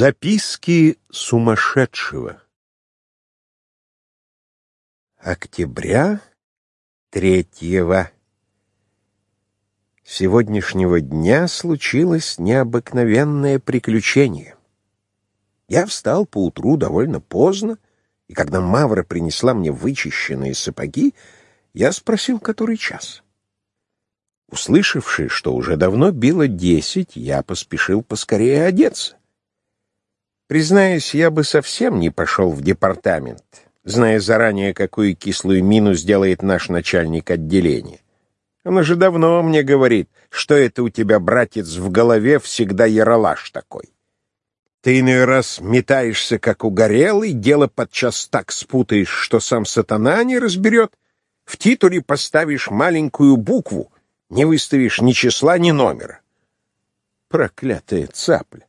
Записки сумасшедшего Октября третьего Сегодняшнего дня случилось необыкновенное приключение. Я встал поутру довольно поздно, и когда Мавра принесла мне вычищенные сапоги, я спросил, который час. Услышавши, что уже давно било десять, я поспешил поскорее одеться. Признаюсь, я бы совсем не пошел в департамент, зная заранее, какую кислую мину сделает наш начальник отделения. Он уже давно мне говорит, что это у тебя, братец, в голове всегда яролаж такой. Ты иной раз метаешься, как угорелый, дело подчас так спутаешь, что сам сатана не разберет. В титуле поставишь маленькую букву, не выставишь ни числа, ни номера. Проклятая цапля!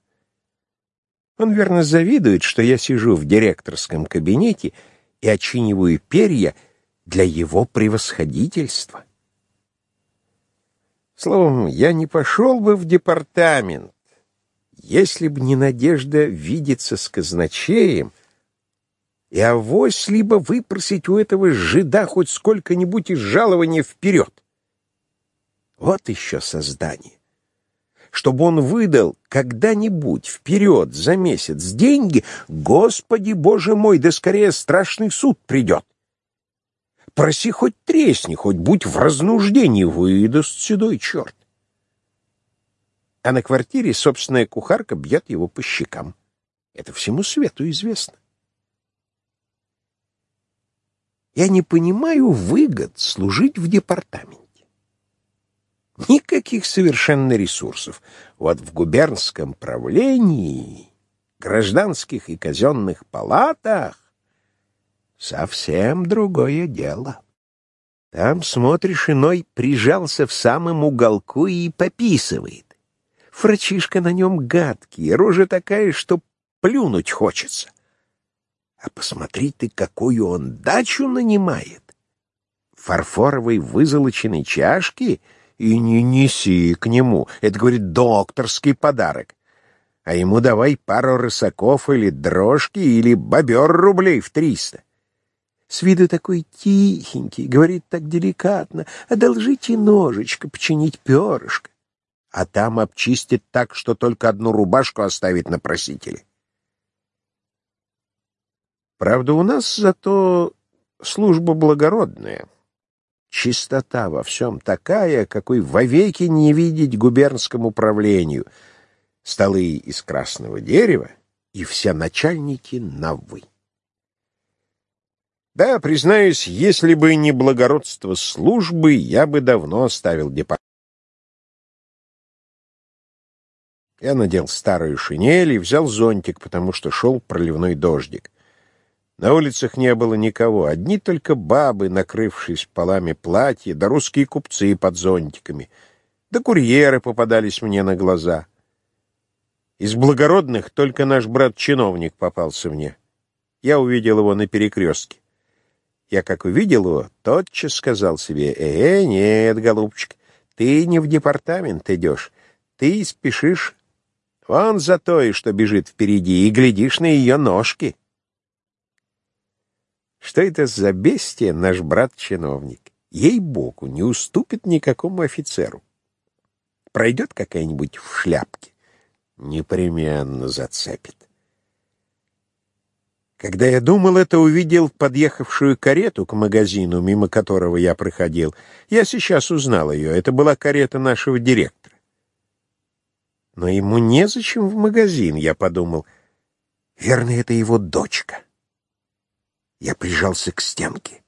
Он, верно, завидует, что я сижу в директорском кабинете и очиниваю перья для его превосходительства. Словом, я не пошел бы в департамент, если б не надежда видеться с казначеем и авось либо выпросить у этого жида хоть сколько-нибудь из жалования вперед. Вот еще создание чтобы он выдал когда-нибудь вперед за месяц деньги, Господи Боже мой, да скорее страшный суд придет. Проси хоть тресни, хоть будь в разнуждении, выдаст седой черт. А на квартире собственная кухарка бьет его по щекам. Это всему свету известно. Я не понимаю выгод служить в департаменте. Никаких совершенно ресурсов. Вот в губернском правлении, гражданских и казенных палатах совсем другое дело. Там, смотришь, иной прижался в самом уголку и пописывает. Фрачишка на нем гадкий, рожа такая, что плюнуть хочется. А посмотри ты, какую он дачу нанимает. Фарфоровой вызолоченной чашки — и не неси к нему. Это, говорит, докторский подарок. А ему давай пару рысаков или дрожки, или бобер рублей в триста. С виду такой тихенький, говорит так деликатно, одолжите ножичка, починить перышко. А там обчистит так, что только одну рубашку оставит на просителе. Правда, у нас зато служба благородная. Чистота во всем такая, какой вовеки не видеть губернскому правлению. Столы из красного дерева и все начальники на «вы». Да, признаюсь, если бы не благородство службы, я бы давно оставил департамент. Я надел старую шинель и взял зонтик, потому что шел проливной дождик. На улицах не было никого, одни только бабы, накрывшись полами платья, да русские купцы под зонтиками, да курьеры попадались мне на глаза. Из благородных только наш брат-чиновник попался мне. Я увидел его на перекрестке. Я как увидел его, тотчас сказал себе, «Э, нет, голубчик, ты не в департамент идешь, ты спешишь вон за той, что бежит впереди, и глядишь на ее ножки». Что это за бестия наш брат-чиновник? Ей-богу, не уступит никакому офицеру. Пройдет какая-нибудь в шляпке, непременно зацепит. Когда я думал это, увидел подъехавшую карету к магазину, мимо которого я проходил. Я сейчас узнал ее. Это была карета нашего директора. Но ему незачем в магазин, я подумал. Верно, это его дочка. Я прижался к стенке.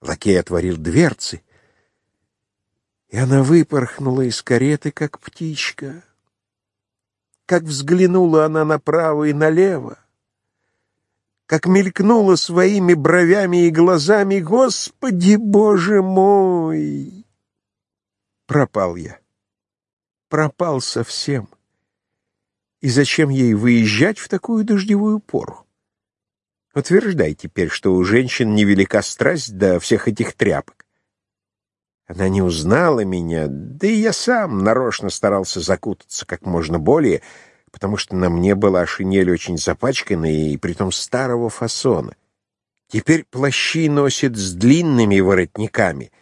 Лакей отворил дверцы, и она выпорхнула из кареты, как птичка. Как взглянула она направо и налево, как мелькнула своими бровями и глазами, «Господи, Боже мой!» Пропал я. Пропал совсем. И зачем ей выезжать в такую дождевую пору? Утверждай теперь, что у женщин невелика страсть до всех этих тряпок. Она не узнала меня, да и я сам нарочно старался закутаться как можно более, потому что на мне была шинель очень запачканная и притом старого фасона. Теперь плащи носят с длинными воротниками,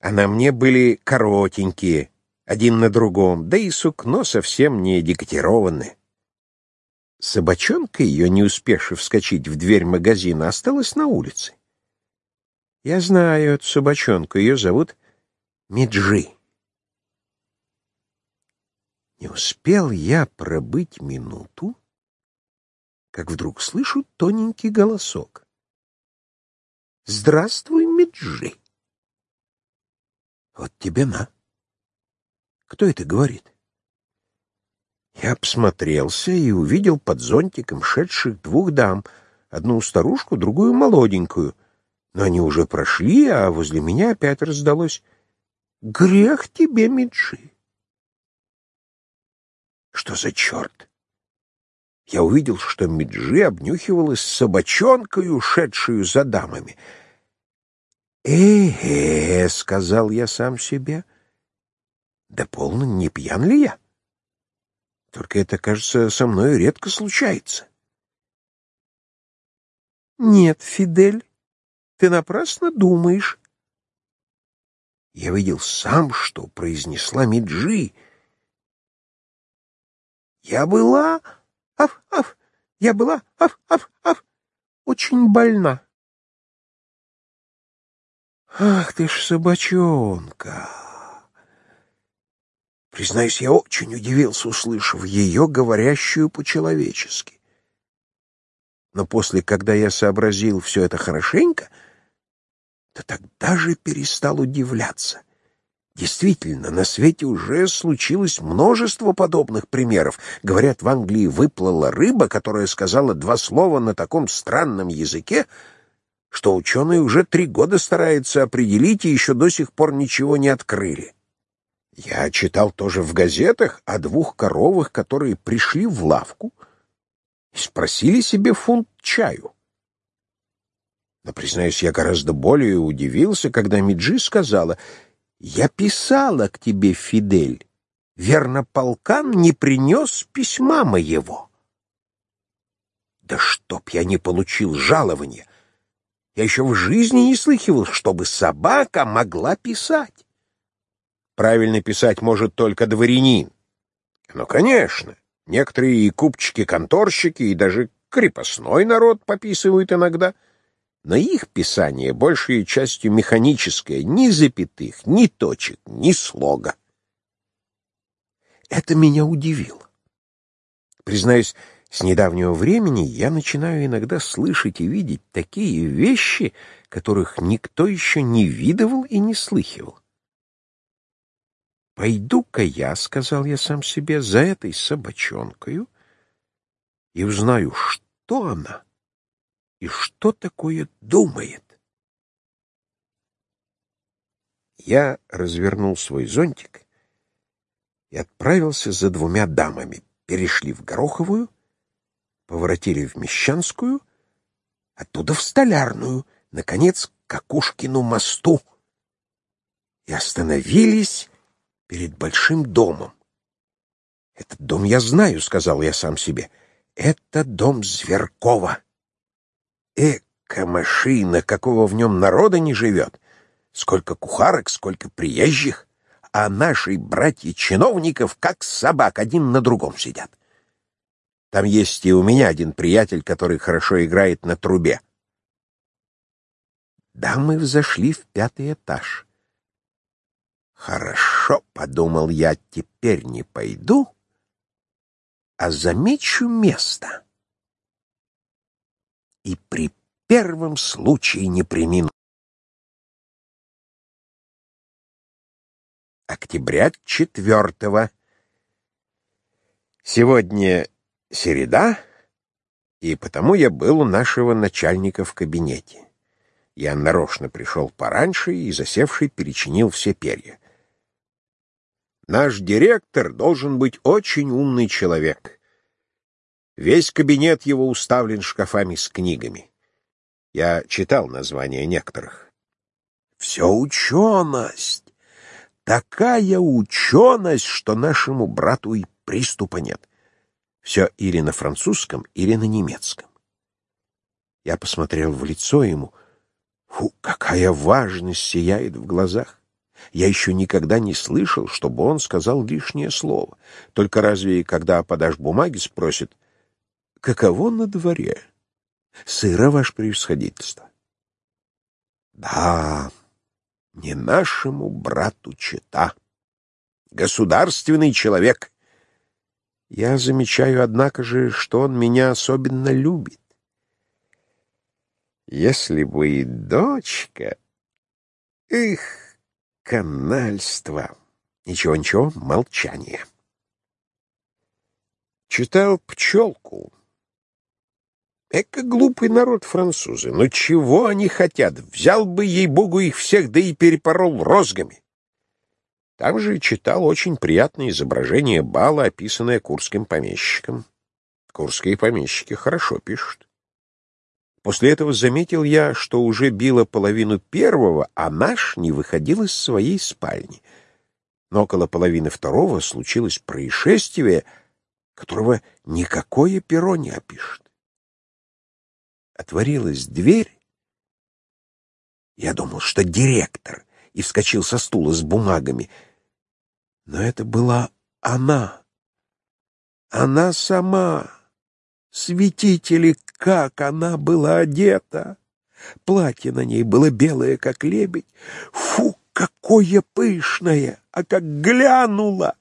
а на мне были коротенькие, один на другом, да и сукно совсем не декотированное. Собачонка, ее не успевши вскочить в дверь магазина, осталась на улице. Я знаю эту собачонку, ее зовут Миджи. Не успел я пробыть минуту, как вдруг слышу тоненький голосок. «Здравствуй, Миджи!» «Вот тебе на!» «Кто это говорит?» Я обсмотрелся и увидел под зонтиком шедших двух дам, одну старушку, другую молоденькую. Но они уже прошли, а возле меня опять раздалось «Грех тебе, Миджи!» Что за черт? Я увидел, что Миджи обнюхивалась собачонкой, ушедшую за дамами. «Э-э», — сказал я сам себе, — «да полно не пьян ли я? Только это, кажется, со мной редко случается». «Нет, Фидель, ты напрасно думаешь». Я видел сам, что произнесла Миджи — я была, аф-аф, я была, аф-аф-аф, очень больна. Ах ты ж собачонка! Признаюсь, я очень удивился, услышав ее, говорящую по-человечески. Но после, когда я сообразил все это хорошенько, то тогда же перестал удивляться. Действительно, на свете уже случилось множество подобных примеров. Говорят, в Англии выплыла рыба, которая сказала два слова на таком странном языке, что ученые уже три года стараются определить и еще до сих пор ничего не открыли. Я читал тоже в газетах о двух коровах, которые пришли в лавку и спросили себе фунт чаю. Но, признаюсь, я гораздо более удивился, когда Миджи сказала — я писала к тебе, Фидель. Верно, полкан не принес письма моего. Да чтоб я не получил жалования! Я еще в жизни не слыхивал, чтобы собака могла писать. Правильно писать может только дворянин. Ну, конечно, некоторые и купчики-конторщики, и даже крепостной народ пописывают иногда — но их писание большей частью механическое, ни запятых, ни точек, ни слога. Это меня удивило. Признаюсь, с недавнего времени я начинаю иногда слышать и видеть такие вещи, которых никто еще не видывал и не слыхивал. «Пойду-ка я, — сказал я сам себе, — за этой собачонкою и узнаю, что она» и что такое думает. Я развернул свой зонтик и отправился за двумя дамами. Перешли в Гороховую, поворотили в Мещанскую, оттуда в Столярную, наконец, к Акушкину мосту и остановились перед большим домом. «Этот дом я знаю», — сказал я сам себе. «Это дом Зверкова». Эка машина, какого в нем народа не живет! Сколько кухарок, сколько приезжих! А наши братья-чиновников, как собак, один на другом сидят. Там есть и у меня один приятель, который хорошо играет на трубе. Да, мы взошли в пятый этаж. Хорошо, — подумал я, — теперь не пойду, а замечу место и при первом случае не примину. Октября четвертого. Сегодня середа, и потому я был у нашего начальника в кабинете. Я нарочно пришел пораньше и, засевший, перечинил все перья. Наш директор должен быть очень умный человек. Весь кабинет его уставлен шкафами с книгами. Я читал названия некоторых. Все ученость! Такая ученость, что нашему брату и приступа нет. Все или на французском, или на немецком. Я посмотрел в лицо ему. Фу, какая важность сияет в глазах. Я еще никогда не слышал, чтобы он сказал лишнее слово. Только разве, когда подашь бумаги, спросит, каково на дворе? Сыро, ваше превосходительство. Да, не нашему брату чита. Государственный человек. Я замечаю, однако же, что он меня особенно любит. Если бы и дочка... Их, канальство. Ничего-ничего, молчание. Читал «Пчелку». Эка глупый народ французы. Но чего они хотят? Взял бы, ей-богу, их всех, да и перепорол розгами. Там же читал очень приятное изображение бала, описанное курским помещиком. Курские помещики хорошо пишут. После этого заметил я, что уже било половину первого, а наш не выходил из своей спальни. Но около половины второго случилось происшествие, которого никакое перо не опишет. Отворилась дверь. Я думал, что директор, и вскочил со стула с бумагами. Но это была она. Она сама. Светители, как она была одета! Платье на ней было белое, как лебедь. Фу, какое пышное! А как глянула!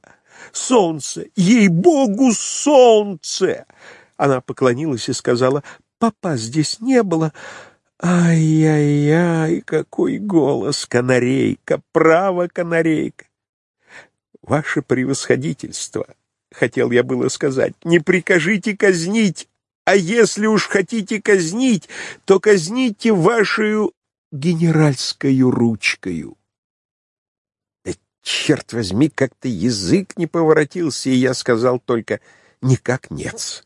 Солнце! Ей-богу, солнце! Она поклонилась и сказала, Папа здесь не было. Ай-яй-яй, какой голос, канарейка, право, канарейка. Ваше превосходительство, хотел я было сказать, не прикажите казнить, а если уж хотите казнить, то казните вашу генеральскую ручкою. Да черт возьми, как-то язык не поворотился, и я сказал только «никак нет».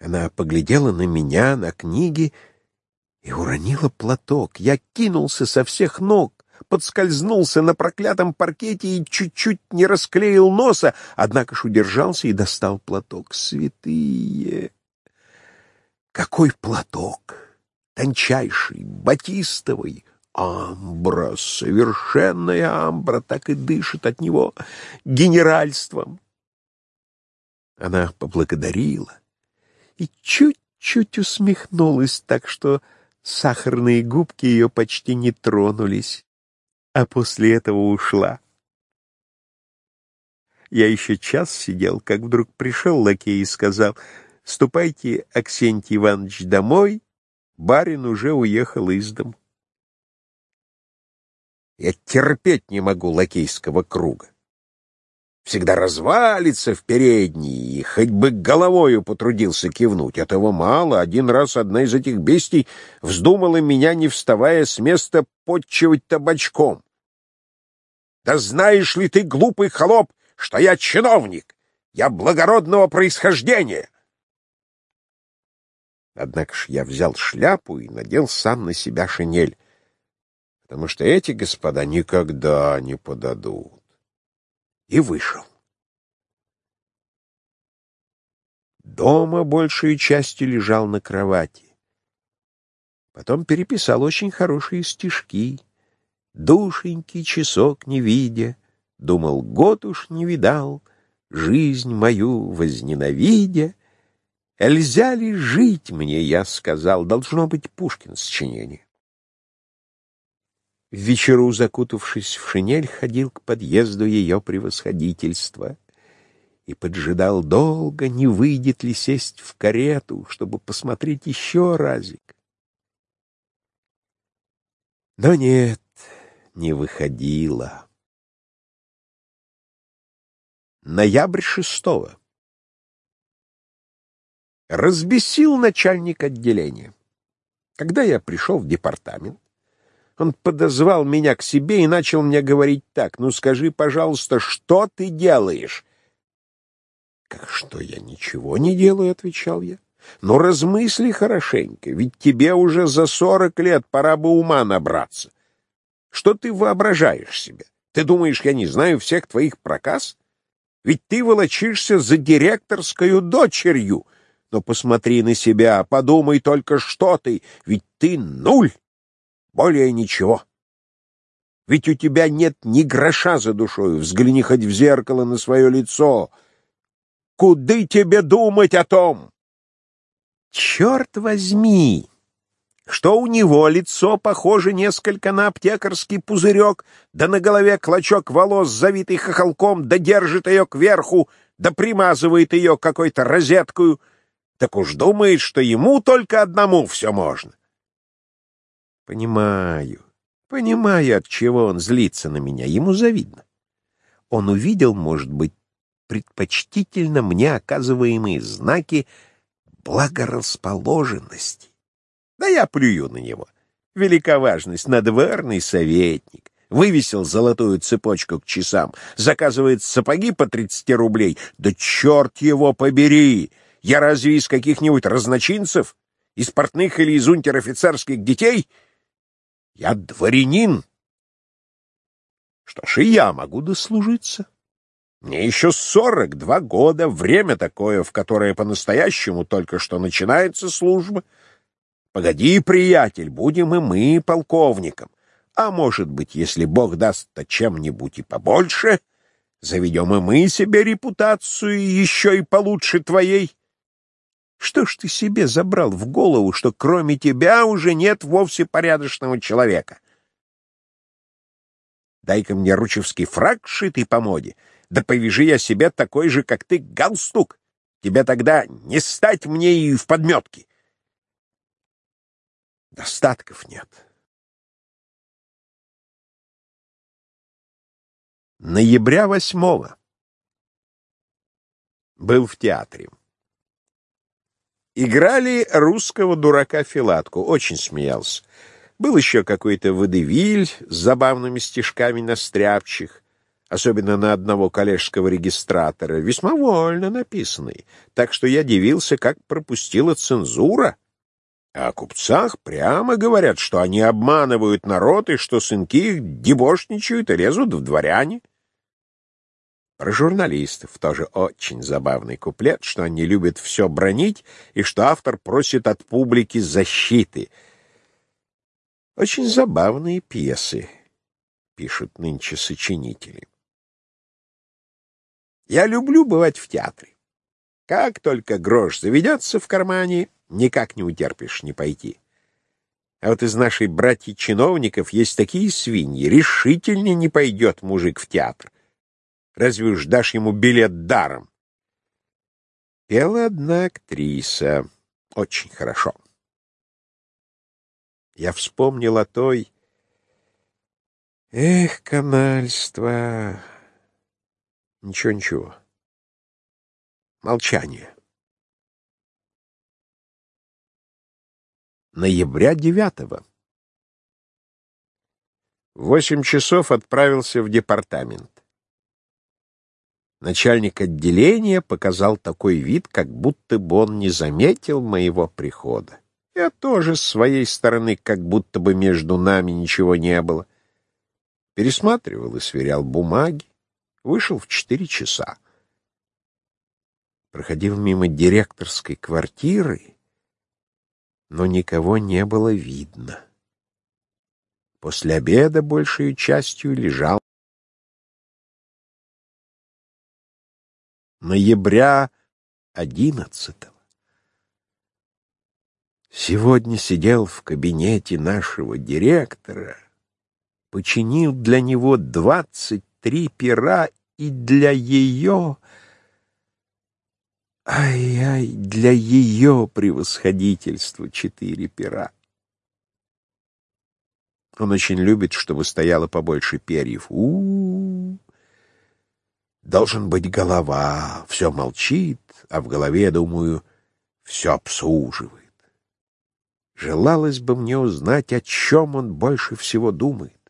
Она поглядела на меня, на книги и уронила платок. Я кинулся со всех ног, подскользнулся на проклятом паркете и чуть-чуть не расклеил носа, однако ж удержался и достал платок. Святые! Какой платок! Тончайший, батистовый, амбра, совершенная амбра, так и дышит от него генеральством. Она поблагодарила и чуть-чуть усмехнулась, так что сахарные губки ее почти не тронулись, а после этого ушла. Я еще час сидел, как вдруг пришел лакей и сказал, «Ступайте, Аксентий Иванович, домой, барин уже уехал из дому». Я терпеть не могу лакейского круга всегда развалится в передней, и хоть бы головою потрудился кивнуть. Этого мало. Один раз одна из этих бестий вздумала меня, не вставая с места, подчивать табачком. Да знаешь ли ты, глупый холоп, что я чиновник? Я благородного происхождения. Однако ж я взял шляпу и надел сам на себя шинель, потому что эти господа никогда не подадут и вышел. Дома большей частью лежал на кровати. Потом переписал очень хорошие стишки. Душенький часок не видя, Думал, год уж не видал, Жизнь мою возненавидя. Эльзя ли жить мне, я сказал, Должно быть Пушкин сочинение. В вечеру, закутавшись в шинель, ходил к подъезду ее превосходительства и поджидал долго, не выйдет ли сесть в карету, чтобы посмотреть еще разик. Но нет, не выходила. Ноябрь шестого. Разбесил начальник отделения. Когда я пришел в департамент, он подозвал меня к себе и начал мне говорить так. «Ну скажи, пожалуйста, что ты делаешь?» «Как что, я ничего не делаю», — отвечал я. «Ну размысли хорошенько, ведь тебе уже за сорок лет пора бы ума набраться. Что ты воображаешь себе? Ты думаешь, я не знаю всех твоих проказ? Ведь ты волочишься за директорскую дочерью. Но посмотри на себя, подумай только, что ты, ведь ты нуль, более ничего. Ведь у тебя нет ни гроша за душой, взгляни хоть в зеркало на свое лицо. Куды тебе думать о том? Черт возьми! Что у него лицо похоже несколько на аптекарский пузырек, да на голове клочок волос, завитый хохолком, да держит ее кверху, да примазывает ее какой-то розеткою, так уж думает, что ему только одному все можно. Понимаю, понимаю, от чего он злится на меня, ему завидно. Он увидел, может быть, предпочтительно мне оказываемые знаки благорасположенности. Да я плюю на него. Велика важность, надворный советник. Вывесил золотую цепочку к часам, заказывает сапоги по 30 рублей. Да черт его побери! Я разве из каких-нибудь разночинцев? Из портных или из унтер-офицерских детей? Я дворянин. Что ж, и я могу дослужиться. Мне еще сорок два года, время такое, в которое по-настоящему только что начинается служба — Погоди, приятель, будем и мы полковником. А может быть, если Бог даст-то чем-нибудь и побольше, заведем и мы себе репутацию еще и получше твоей. Что ж ты себе забрал в голову, что кроме тебя уже нет вовсе порядочного человека? Дай-ка мне ручевский фраг, шитый по моде, да повяжи я себе такой же, как ты, галстук. Тебя тогда не стать мне и в подметке. Достатков нет. Ноября восьмого. Был в театре. Играли русского дурака Филатку. Очень смеялся. Был еще какой-то водевиль с забавными стишками на стряпчих, особенно на одного коллежского регистратора, весьма вольно написанный, так что я дивился, как пропустила цензура. А о купцах прямо говорят, что они обманывают народ и что сынки их дебошничают и лезут в дворяне. Про журналистов тоже очень забавный куплет, что они любят все бронить и что автор просит от публики защиты. Очень забавные пьесы, пишут нынче сочинители. Я люблю бывать в театре. Как только грош заведется в кармане, никак не утерпишь не пойти. А вот из нашей братьев-чиновников есть такие свиньи. Решительно не пойдет мужик в театр. Разве уж дашь ему билет даром? Пела одна актриса. Очень хорошо. Я вспомнил о той... Эх, канальство! Ничего-ничего. Молчание. ноября 9 В восемь часов отправился в департамент. Начальник отделения показал такой вид, как будто бы он не заметил моего прихода. Я тоже с своей стороны, как будто бы между нами ничего не было. Пересматривал и сверял бумаги. Вышел в четыре часа. Проходил мимо директорской квартиры но никого не было видно. После обеда большей частью лежал. Ноября одиннадцатого. Сегодня сидел в кабинете нашего директора, починил для него двадцать три пера и для ее Ай-ай, для ее превосходительства четыре пера. Он очень любит, чтобы стояло побольше перьев. У, -у, у Должен быть голова, все молчит, а в голове, думаю, все обслуживает. Желалось бы мне узнать, о чем он больше всего думает.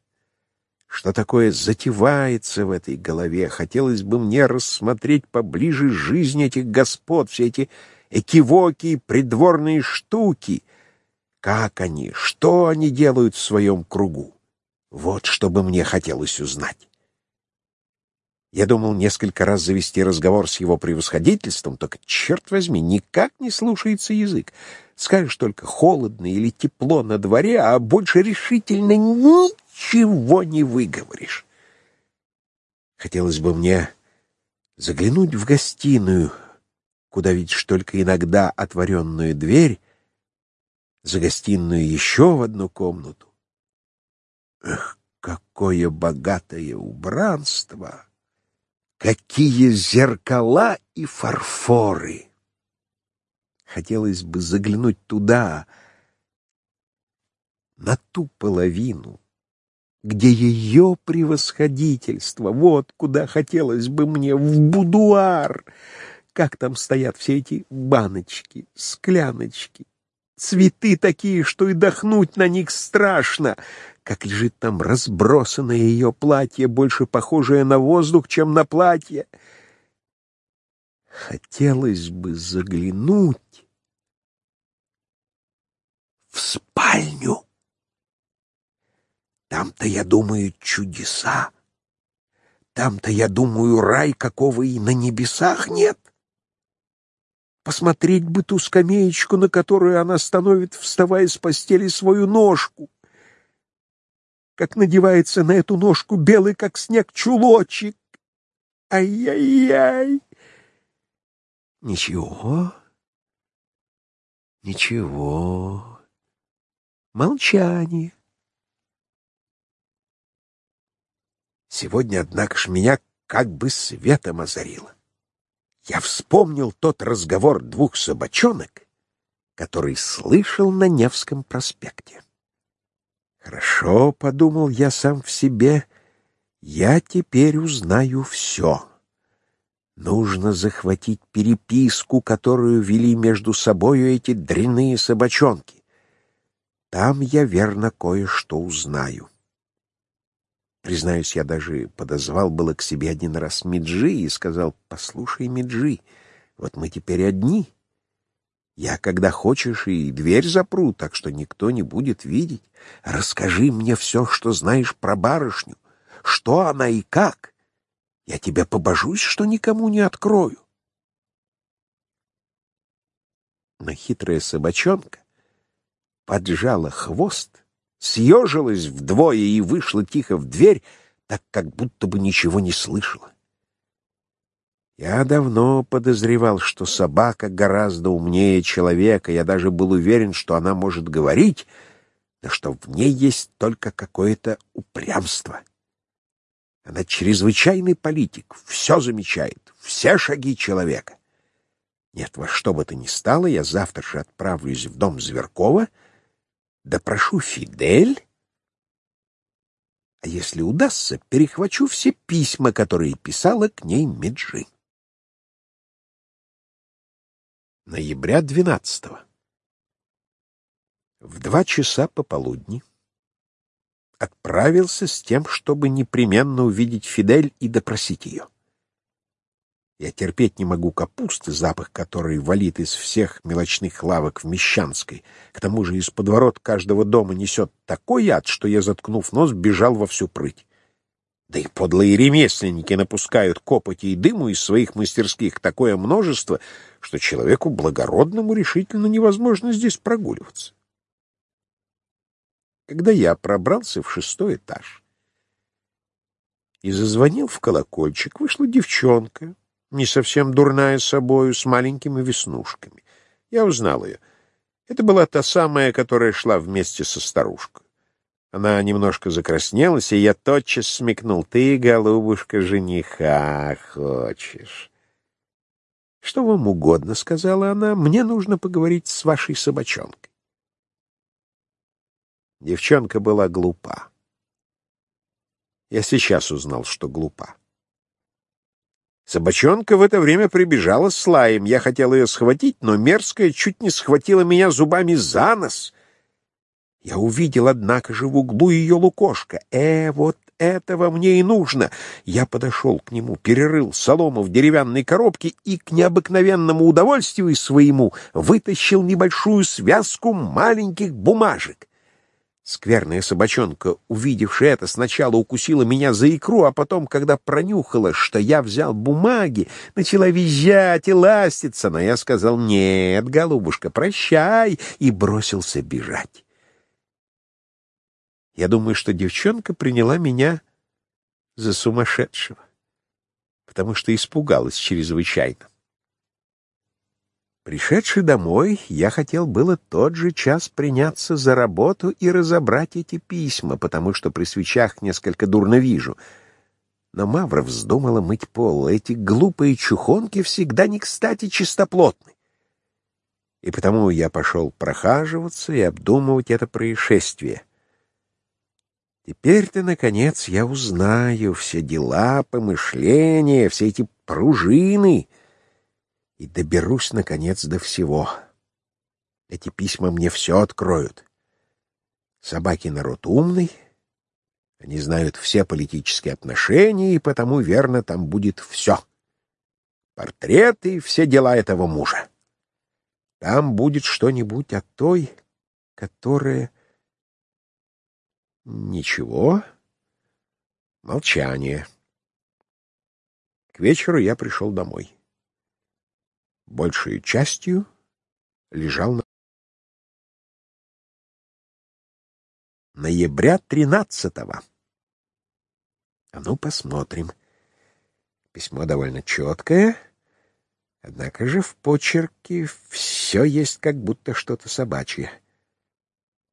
Что такое затевается в этой голове? Хотелось бы мне рассмотреть поближе жизнь этих господ, все эти экивоки, придворные штуки. Как они, что они делают в своем кругу? Вот что бы мне хотелось узнать. Я думал несколько раз завести разговор с его превосходительством, только, черт возьми, никак не слушается язык. Скажешь только холодно или тепло на дворе, а больше решительно ничего не выговоришь. Хотелось бы мне заглянуть в гостиную, куда видишь только иногда отворенную дверь, за гостиную еще в одну комнату. Эх, какое богатое убранство! Какие зеркала и фарфоры! Хотелось бы заглянуть туда, на ту половину, где ее превосходительство, вот куда хотелось бы мне, в будуар. Как там стоят все эти баночки, скляночки, цветы такие, что и дохнуть на них страшно, как лежит там разбросанное ее платье, больше похожее на воздух, чем на платье. Хотелось бы заглянуть в спальню. Там-то, я думаю, чудеса. Там-то, я думаю, рай, какого и на небесах нет. Посмотреть бы ту скамеечку, на которую она становит, вставая с постели, свою ножку. Как надевается на эту ножку белый, как снег, чулочек. Ай-яй-яй! Ничего, ничего. Молчание. Сегодня, однако ж, меня как бы светом озарило. Я вспомнил тот разговор двух собачонок, который слышал на Невском проспекте. Хорошо, — подумал я сам в себе, — я теперь узнаю все. Нужно захватить переписку, которую вели между собою эти дрянные собачонки. Там я верно кое-что узнаю. Признаюсь, я даже подозвал было к себе один раз Миджи и сказал, «Послушай, Миджи, вот мы теперь одни. Я, когда хочешь, и дверь запру, так что никто не будет видеть. Расскажи мне все, что знаешь про барышню, что она и как. Я тебя побожусь, что никому не открою». Но хитрая собачонка поджала хвост, съежилась вдвое и вышла тихо в дверь, так как будто бы ничего не слышала. Я давно подозревал, что собака гораздо умнее человека. Я даже был уверен, что она может говорить, но что в ней есть только какое-то упрямство. Она чрезвычайный политик, все замечает, все шаги человека. Нет, во что бы то ни стало, я завтра же отправлюсь в дом Зверкова — допрошу Фидель, а если удастся, перехвачу все письма, которые писала к ней Меджи. Ноября 12 -го. В два часа пополудни отправился с тем, чтобы непременно увидеть Фидель и допросить ее. Я терпеть не могу капусты, запах которой валит из всех мелочных лавок в Мещанской. К тому же из подворот каждого дома несет такой яд, что я, заткнув нос, бежал во всю прыть. Да и подлые ремесленники напускают копоти и дыму из своих мастерских такое множество, что человеку благородному решительно невозможно здесь прогуливаться. Когда я пробрался в шестой этаж и зазвонил в колокольчик, вышла девчонка, не совсем дурная собою, с маленькими веснушками. Я узнал ее. Это была та самая, которая шла вместе со старушкой. Она немножко закраснелась, и я тотчас смекнул. Ты, голубушка, жениха хочешь. — Что вам угодно, — сказала она, — мне нужно поговорить с вашей собачонкой. Девчонка была глупа. Я сейчас узнал, что глупа. Собачонка в это время прибежала с лаем. Я хотел ее схватить, но мерзкая чуть не схватила меня зубами за нос. Я увидел, однако же, в углу ее лукошка. Э, вот этого мне и нужно. Я подошел к нему, перерыл солому в деревянной коробке и к необыкновенному удовольствию своему вытащил небольшую связку маленьких бумажек. Скверная собачонка, увидевшая это, сначала укусила меня за икру, а потом, когда пронюхала, что я взял бумаги, начала визжать и ластиться, но я сказал «Нет, голубушка, прощай!» и бросился бежать. Я думаю, что девчонка приняла меня за сумасшедшего, потому что испугалась чрезвычайно. Пришедший домой, я хотел было тот же час приняться за работу и разобрать эти письма, потому что при свечах несколько дурно вижу. Но Мавра вздумала мыть пол. Эти глупые чухонки всегда не кстати чистоплотны. И потому я пошел прохаживаться и обдумывать это происшествие. Теперь-то, наконец, я узнаю все дела, помышления, все эти пружины — и доберусь, наконец, до всего. Эти письма мне все откроют. Собаки народ умный, они знают все политические отношения, и потому, верно, там будет все. Портреты и все дела этого мужа. Там будет что-нибудь о той, которая... Ничего. Молчание. К вечеру я пришел домой большей частью лежал на... Ноября тринадцатого. А ну, посмотрим. Письмо довольно четкое, однако же в почерке все есть как будто что-то собачье.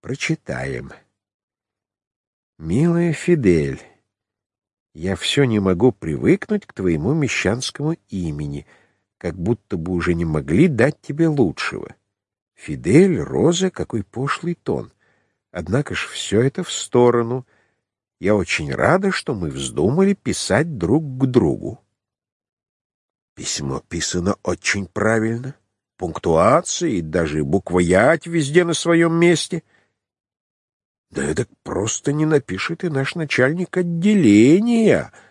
Прочитаем. «Милая Фидель, я все не могу привыкнуть к твоему мещанскому имени» как будто бы уже не могли дать тебе лучшего. Фидель, Роза, какой пошлый тон. Однако ж все это в сторону. Я очень рада, что мы вздумали писать друг к другу. Письмо писано очень правильно. Пунктуация и даже буква «ять» везде на своем месте. Да это просто не напишет и наш начальник отделения —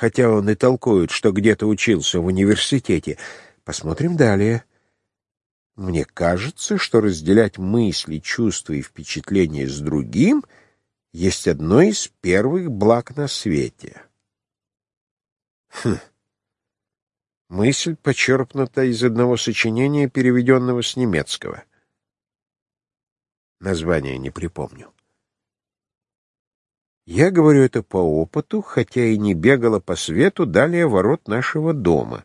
хотя он и толкует, что где-то учился в университете. Посмотрим далее. Мне кажется, что разделять мысли, чувства и впечатления с другим есть одно из первых благ на свете. Хм. Мысль почерпнута из одного сочинения, переведенного с немецкого. Название не припомню. Я говорю это по опыту, хотя и не бегала по свету далее ворот нашего дома.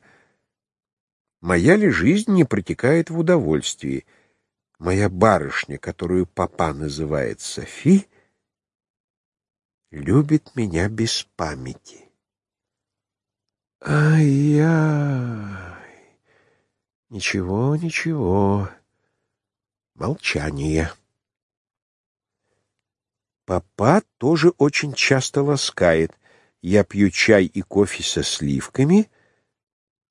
Моя ли жизнь не протекает в удовольствии? Моя барышня, которую папа называет Софи, любит меня без памяти. Ай-яй! Ничего, ничего. Молчание. Папа тоже очень часто ласкает. Я пью чай и кофе со сливками.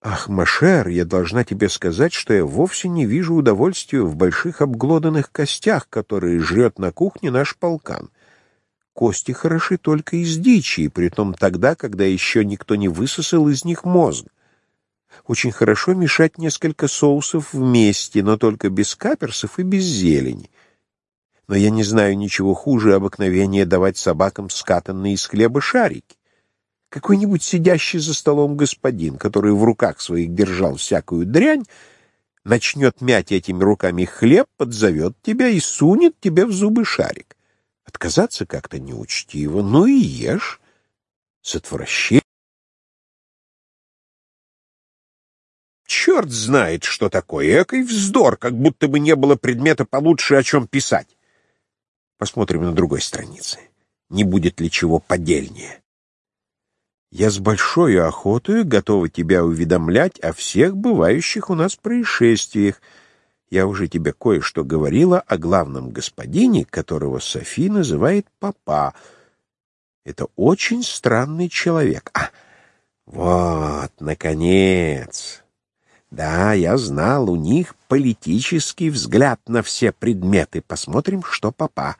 Ах, Машер, я должна тебе сказать, что я вовсе не вижу удовольствия в больших обглоданных костях, которые жрет на кухне наш полкан. Кости хороши только из дичи, и притом тогда, когда еще никто не высосал из них мозг. Очень хорошо мешать несколько соусов вместе, но только без каперсов и без зелени но я не знаю ничего хуже обыкновения давать собакам скатанные из хлеба шарики. Какой-нибудь сидящий за столом господин, который в руках своих держал всякую дрянь, начнет мять этими руками хлеб, подзовет тебя и сунет тебе в зубы шарик. Отказаться как-то неучтиво, ну и ешь с отвращением. Черт знает, что такое, экой вздор, как будто бы не было предмета получше, о чем писать. Посмотрим на другой странице. Не будет ли чего подельнее. Я с большой охотой готова тебя уведомлять о всех бывающих у нас происшествиях. Я уже тебе кое-что говорила о главном господине, которого Софи называет папа. Это очень странный человек. А, вот, наконец. Да, я знал, у них политический взгляд на все предметы. Посмотрим, что папа.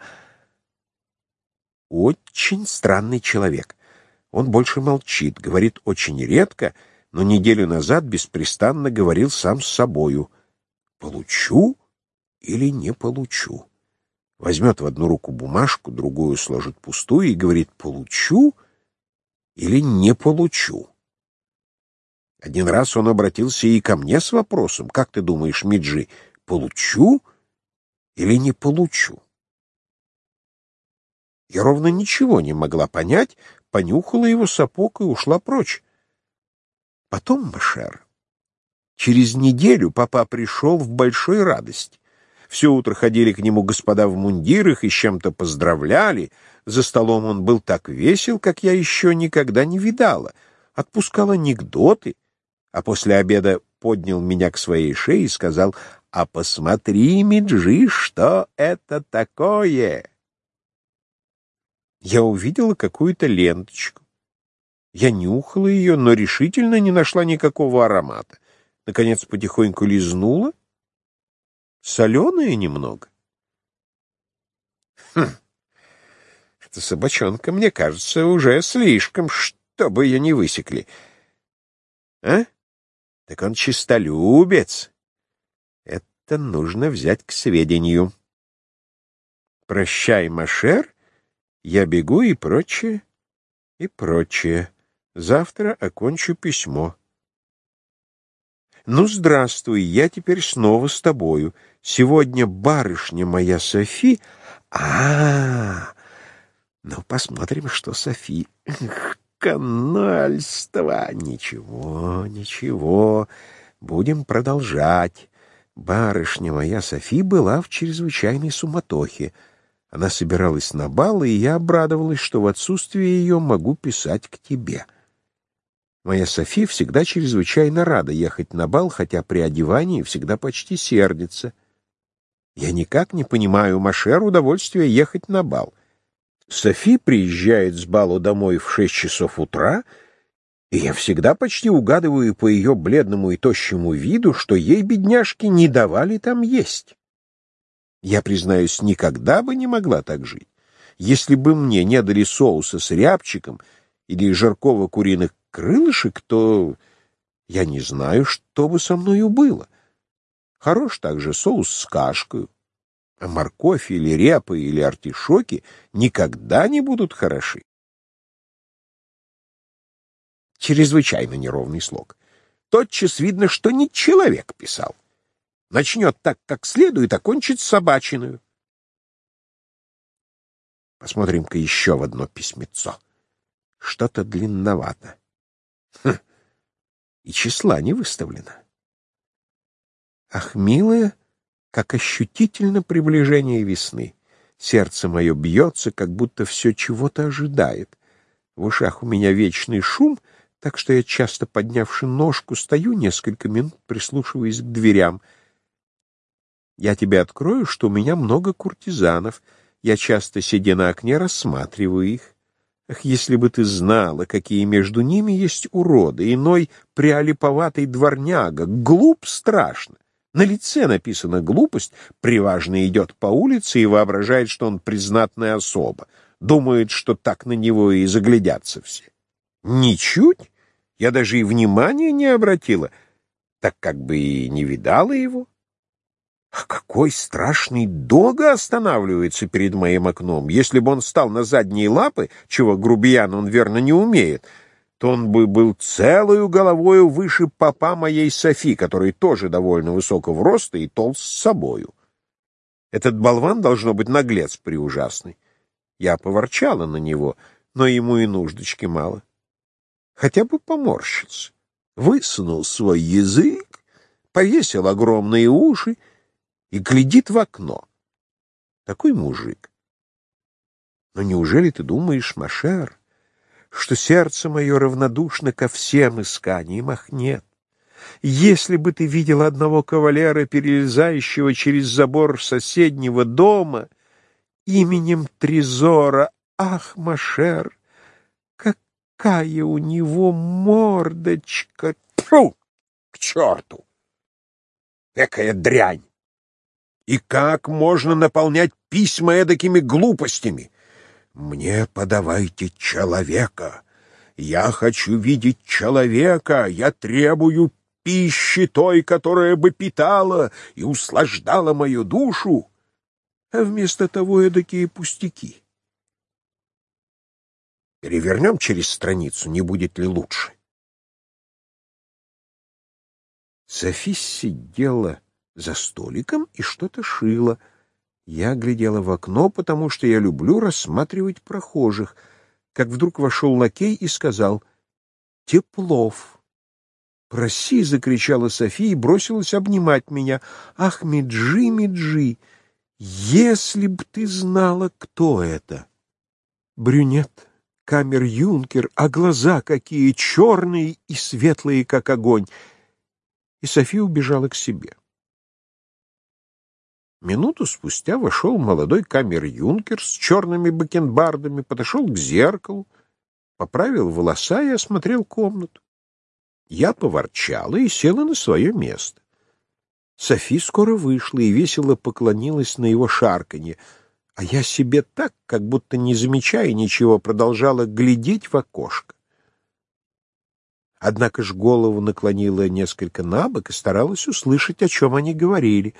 Очень странный человек. Он больше молчит, говорит очень редко, но неделю назад беспрестанно говорил сам с собою. Получу или не получу? возьмет в одну руку бумажку, другую сложит пустую и говорит «получу» или «не получу». Один раз он обратился и ко мне с вопросом «Как ты думаешь, Миджи, получу или не получу?» Я ровно ничего не могла понять, понюхала его сапог и ушла прочь. Потом, Машер, через неделю папа пришел в большой радость. Все утро ходили к нему господа в мундирах и с чем-то поздравляли. За столом он был так весел, как я еще никогда не видала. Отпускал анекдоты, а после обеда поднял меня к своей шее и сказал, «А посмотри, Меджи, что это такое?» Я увидела какую-то ленточку. Я нюхала ее, но решительно не нашла никакого аромата. Наконец потихоньку лизнула. Соленая немного. Хм, эта собачонка, мне кажется, уже слишком, чтобы ее не высекли. А? Так он чистолюбец. Это нужно взять к сведению. Прощай, Машер, я бегу и прочее, и прочее. Завтра окончу письмо. Ну, здравствуй, я теперь снова с тобою. Сегодня барышня моя Софи... А, -а, -а ну, посмотрим, что Софи... Канальство! Ничего, ничего, будем продолжать. Барышня моя Софи была в чрезвычайной суматохе. Она собиралась на бал, и я обрадовалась, что в отсутствие ее могу писать к тебе. Моя Софи всегда чрезвычайно рада ехать на бал, хотя при одевании всегда почти сердится. Я никак не понимаю Машер удовольствия ехать на бал. Софи приезжает с балу домой в шесть часов утра, и я всегда почти угадываю по ее бледному и тощему виду, что ей, бедняжки, не давали там есть. Я, признаюсь, никогда бы не могла так жить. Если бы мне не дали соуса с рябчиком или жаркого куриных крылышек, то я не знаю, что бы со мною было. Хорош также соус с кашкой, а морковь или репа или артишоки никогда не будут хороши. Чрезвычайно неровный слог. Тотчас видно, что не человек писал начнет так, как следует, а кончит собачиную. Посмотрим-ка еще в одно письмецо. Что-то длинновато. Хм. И числа не выставлено. Ах, милая, как ощутительно приближение весны. Сердце мое бьется, как будто все чего-то ожидает. В ушах у меня вечный шум, так что я, часто поднявши ножку, стою несколько минут, прислушиваясь к дверям — я тебе открою, что у меня много куртизанов. Я часто, сидя на окне, рассматриваю их. Ах, если бы ты знала, какие между ними есть уроды, иной приолиповатый дворняга, глуп страшно. На лице написана глупость, приважно идет по улице и воображает, что он признатная особа. Думает, что так на него и заглядятся все. Ничуть. Я даже и внимания не обратила, так как бы и не видала его. А какой страшный дога останавливается перед моим окном! Если бы он стал на задние лапы, чего грубиян он верно не умеет, он бы был целую головою выше папа моей Софи, который тоже довольно высокого роста и толст с собою. Этот болван должно быть наглец приужасный. Я поворчала на него, но ему и нуждочки мало. Хотя бы поморщился. Высунул свой язык, повесил огромные уши и глядит в окно. Такой мужик. Но неужели ты думаешь, Машер, что сердце мое равнодушно ко всем исканиям? Ах, нет. Если бы ты видел одного кавалера, перелезающего через забор соседнего дома, именем Трезора, ах, Машер, какая у него мордочка! Тьфу! К черту! Экая дрянь! И как можно наполнять письма эдакими глупостями? Мне подавайте человека. Я хочу видеть человека. Я требую пищи той, которая бы питала и услаждала мою душу. а вместо того эдакие пустяки. Перевернем через страницу, не будет ли лучше? Софи сидела за столиком и что-то шила. Я глядела в окно, потому что я люблю рассматривать прохожих, как вдруг вошел лакей и сказал «Теплов». «Проси!» — закричала София и бросилась обнимать меня. «Ах, Меджи, Меджи, если б ты знала, кто это!» «Брюнет, камер-юнкер, а глаза какие черные и светлые, как огонь!» И София убежала к себе. Минуту спустя вошел молодой камер-юнкер с черными бакенбардами, подошел к зеркалу, поправил волоса и осмотрел комнату. Я поворчала и села на свое место. Софи скоро вышла и весело поклонилась на его шарканье, а я себе так, как будто не замечая ничего, продолжала глядеть в окошко. Однако ж голову наклонила несколько набок и старалась услышать, о чем они говорили.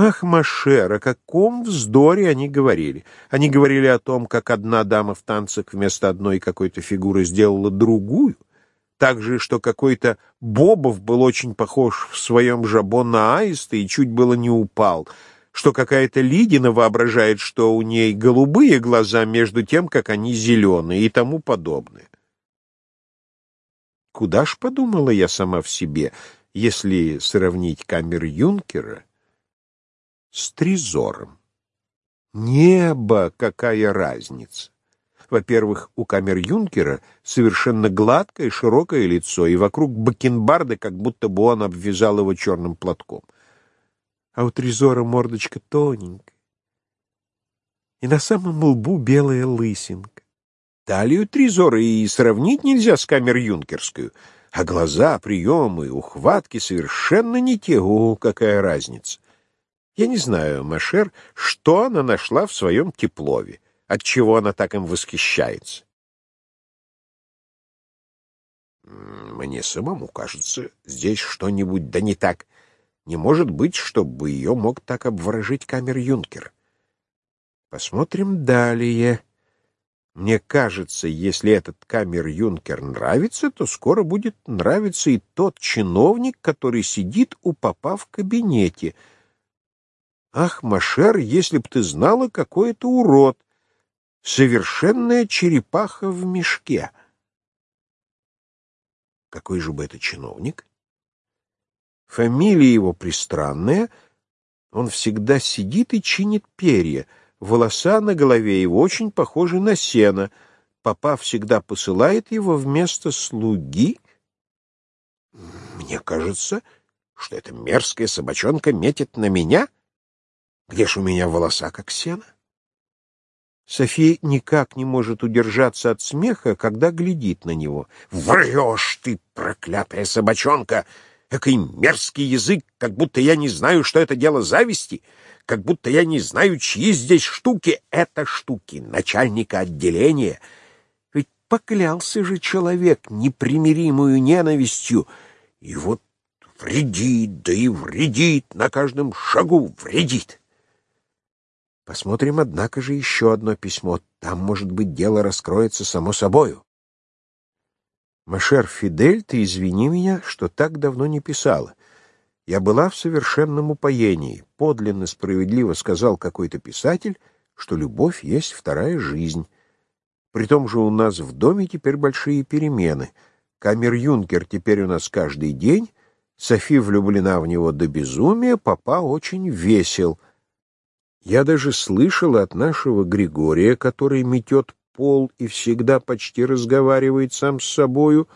Ах, Машер, о каком вздоре они говорили! Они говорили о том, как одна дама в танцах вместо одной какой-то фигуры сделала другую, также, что какой-то Бобов был очень похож в своем жабо на аиста и чуть было не упал, что какая-то Лидина воображает, что у ней голубые глаза между тем, как они зеленые и тому подобное. Куда ж, подумала я сама в себе, если сравнить камер Юнкера с Тризором? Небо, какая разница! Во-первых, у камер-юнкера совершенно гладкое широкое лицо, и вокруг бакенбарды, как будто бы он обвязал его черным платком. А у Трезора мордочка тоненькая, и на самом лбу белая лысинка. Талию Трезора и сравнить нельзя с камер-юнкерскую, а глаза, приемы, ухватки совершенно не те. О, какая разница! Я не знаю, Машер, что она нашла в своем теплове. Отчего она так им восхищается? Мне самому кажется, здесь что-нибудь да не так. Не может быть, чтобы ее мог так обворожить камер-юнкер. Посмотрим далее. Мне кажется, если этот камер-юнкер нравится, то скоро будет нравиться и тот чиновник, который сидит у папа в кабинете. Ах, Машер, если б ты знала, какой это урод! Совершенная черепаха в мешке. Какой же бы это чиновник? Фамилия его пристранная. Он всегда сидит и чинит перья. Волоса на голове его очень похожи на сено. Папа всегда посылает его вместо слуги. Мне кажется, что эта мерзкая собачонка метит на меня. Где ж у меня волоса, как сено? София никак не может удержаться от смеха, когда глядит на него. «Врешь ты, проклятая собачонка! Какой мерзкий язык, как будто я не знаю, что это дело зависти, как будто я не знаю, чьи здесь штуки. Это штуки начальника отделения. Ведь поклялся же человек непримиримую ненавистью, и вот вредит, да и вредит, на каждом шагу вредит». Посмотрим, однако же, еще одно письмо. Там, может быть, дело раскроется само собою. Машер Фидель, ты извини меня, что так давно не писала. Я была в совершенном упоении. Подлинно справедливо сказал какой-то писатель, что любовь есть вторая жизнь. При том же у нас в доме теперь большие перемены. Камер-юнкер теперь у нас каждый день, Софи влюблена в него до безумия, папа очень весел — я даже слышала от нашего Григория, который метет пол и всегда почти разговаривает сам с собою,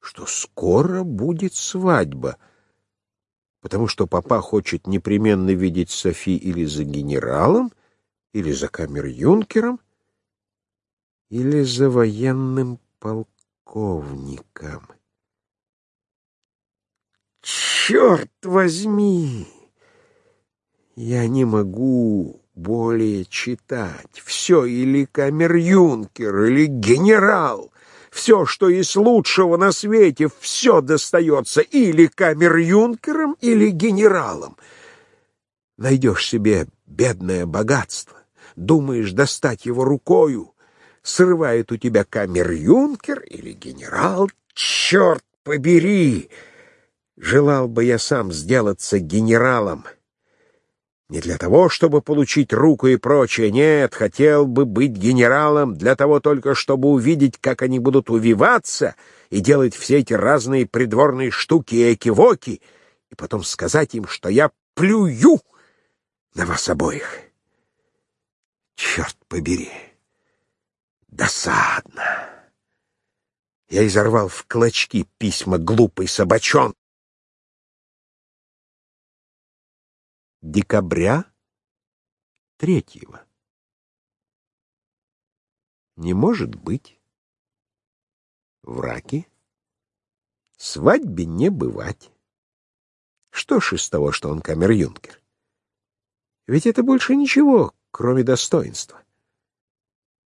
что скоро будет свадьба, потому что папа хочет непременно видеть Софи или за генералом, или за камер-юнкером, или за военным полковником. Черт возьми! Я не могу более читать. Все или камер-юнкер, или генерал. Все, что есть лучшего на свете, все достается или камер-юнкером, или генералом. Найдешь себе бедное богатство, думаешь достать его рукою, срывает у тебя камер-юнкер или генерал, черт побери! Желал бы я сам сделаться генералом. Не для того, чтобы получить руку и прочее, нет, хотел бы быть генералом для того только, чтобы увидеть, как они будут увиваться и делать все эти разные придворные штуки и экивоки, и потом сказать им, что я плюю на вас обоих. Черт побери! Досадно! Я изорвал в клочки письма глупый собачон. Декабря третьего. Не может быть. Враки. Свадьбе не бывать. Что ж из того, что он камер-юнкер? Ведь это больше ничего, кроме достоинства.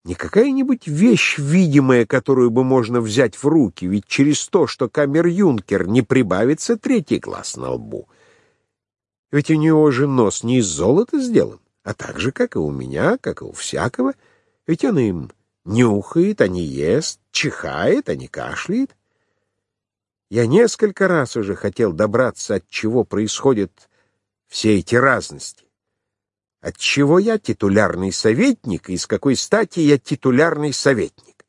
Не какая-нибудь вещь видимая, которую бы можно взять в руки, ведь через то, что камер-юнкер, не прибавится третий глаз на лбу. Ведь у него же нос не из золота сделан, а так же, как и у меня, как и у всякого. Ведь он им нюхает, а не ест, чихает, а не кашляет. Я несколько раз уже хотел добраться, от чего происходят все эти разности. Отчего я титулярный советник, и с какой стати я титулярный советник?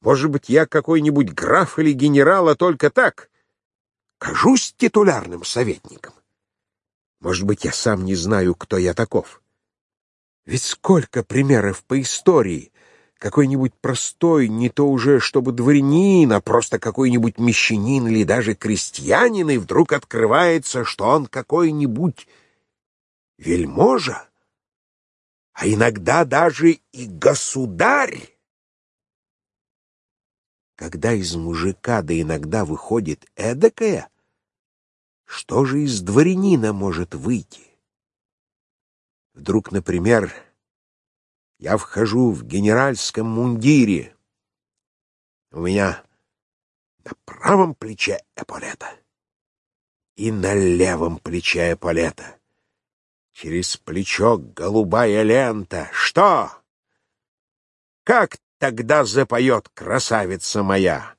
Может быть, я какой-нибудь граф или генерал, а только так? Кажусь титулярным советником. Может быть, я сам не знаю, кто я таков. Ведь сколько примеров по истории. Какой-нибудь простой, не то уже чтобы дворянин, а просто какой-нибудь мещанин или даже крестьянин, и вдруг открывается, что он какой-нибудь вельможа, а иногда даже и государь. Когда из мужика да иногда выходит эдакая, что же из дворянина может выйти? Вдруг, например, я вхожу в генеральском мундире. У меня на правом плече эполета и на левом плече эполета. Через плечо голубая лента. Что? Как тогда запоет красавица моя?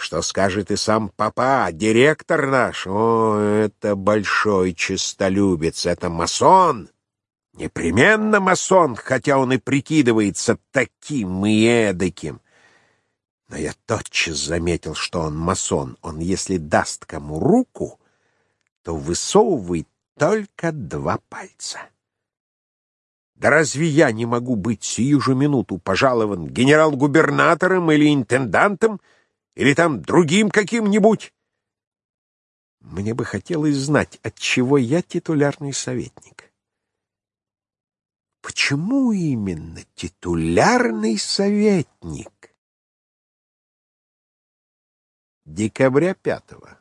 Что скажет и сам папа, директор наш? О, это большой честолюбец, это масон. Непременно масон, хотя он и прикидывается таким и эдаким. Но я тотчас заметил, что он масон. Он, если даст кому руку, то высовывает только два пальца. Да разве я не могу быть сию же минуту пожалован генерал-губернатором или интендантом, или там другим каким-нибудь? Мне бы хотелось знать, от чего я титулярный советник. Почему именно титулярный советник? Декабря пятого.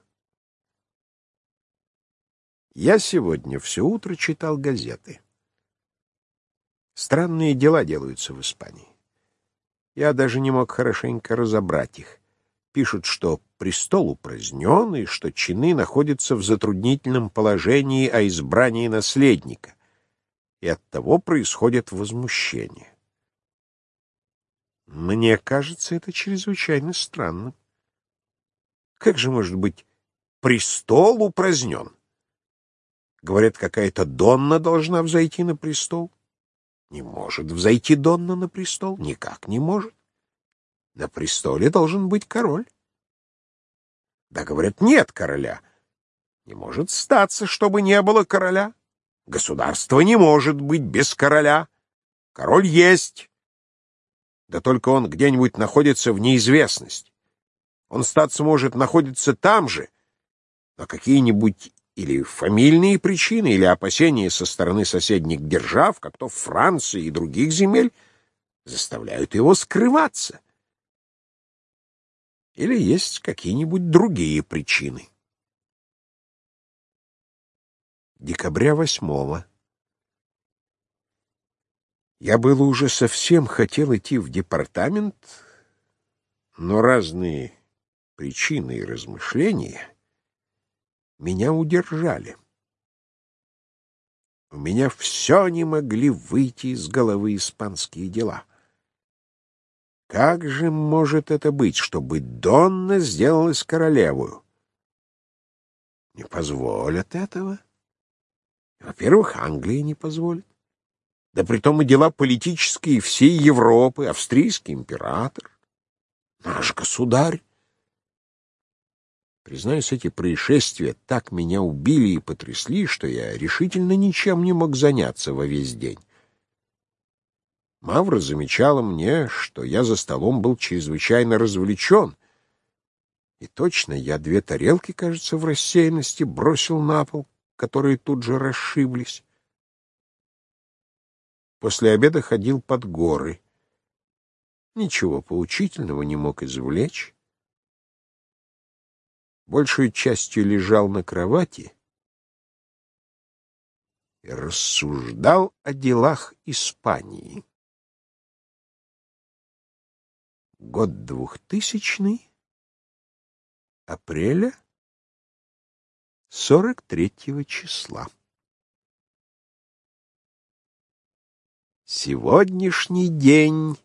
Я сегодня все утро читал газеты. Странные дела делаются в Испании. Я даже не мог хорошенько разобрать их. Пишут, что престол упразднен и что чины находятся в затруднительном положении о избрании наследника, и оттого происходит возмущение. Мне кажется это чрезвычайно странным. Как же может быть престол упразднен? Говорят, какая-то Донна должна взойти на престол. Не может взойти Донна на престол. Никак не может. На престоле должен быть король. Да, говорят, нет короля. Не может статься, чтобы не было короля. Государство не может быть без короля. Король есть. Да только он где-нибудь находится в неизвестности. Он, статься может, находиться там же, но какие-нибудь или фамильные причины, или опасения со стороны соседних держав, как то Франции и других земель, заставляют его скрываться. Или есть какие-нибудь другие причины. Декабря восьмого. Я было уже совсем хотел идти в департамент, но разные причины и размышления — меня удержали. У меня все не могли выйти из головы испанские дела. Как же может это быть, чтобы Донна сделалась королевою? Не позволят этого. Во-первых, Англия не позволит. Да притом и дела политические всей Европы, австрийский император, наш государь. Признаюсь, эти происшествия так меня убили и потрясли, что я решительно ничем не мог заняться во весь день. Мавра замечала мне, что я за столом был чрезвычайно развлечен. И точно, я две тарелки, кажется, в рассеянности бросил на пол, которые тут же расшиблись. После обеда ходил под горы. Ничего поучительного не мог извлечь большую частью лежал на кровати и рассуждал о делах Испании. Год двухтысячный, апреля сорок третьего числа. Сегодняшний день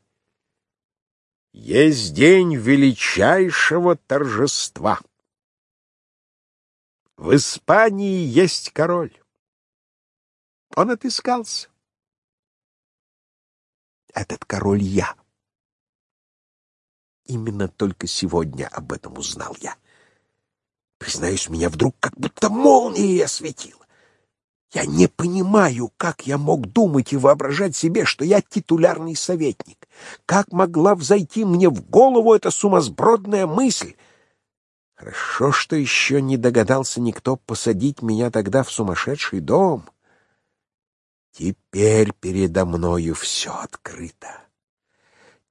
есть день величайшего торжества. В Испании есть король. Он отыскался. Этот король я. Именно только сегодня об этом узнал я. Признаюсь, меня вдруг как будто молнией осветило. Я не понимаю, как я мог думать и воображать себе, что я титулярный советник. Как могла взойти мне в голову эта сумасбродная мысль — Хорошо, что еще не догадался никто посадить меня тогда в сумасшедший дом. Теперь передо мною все открыто.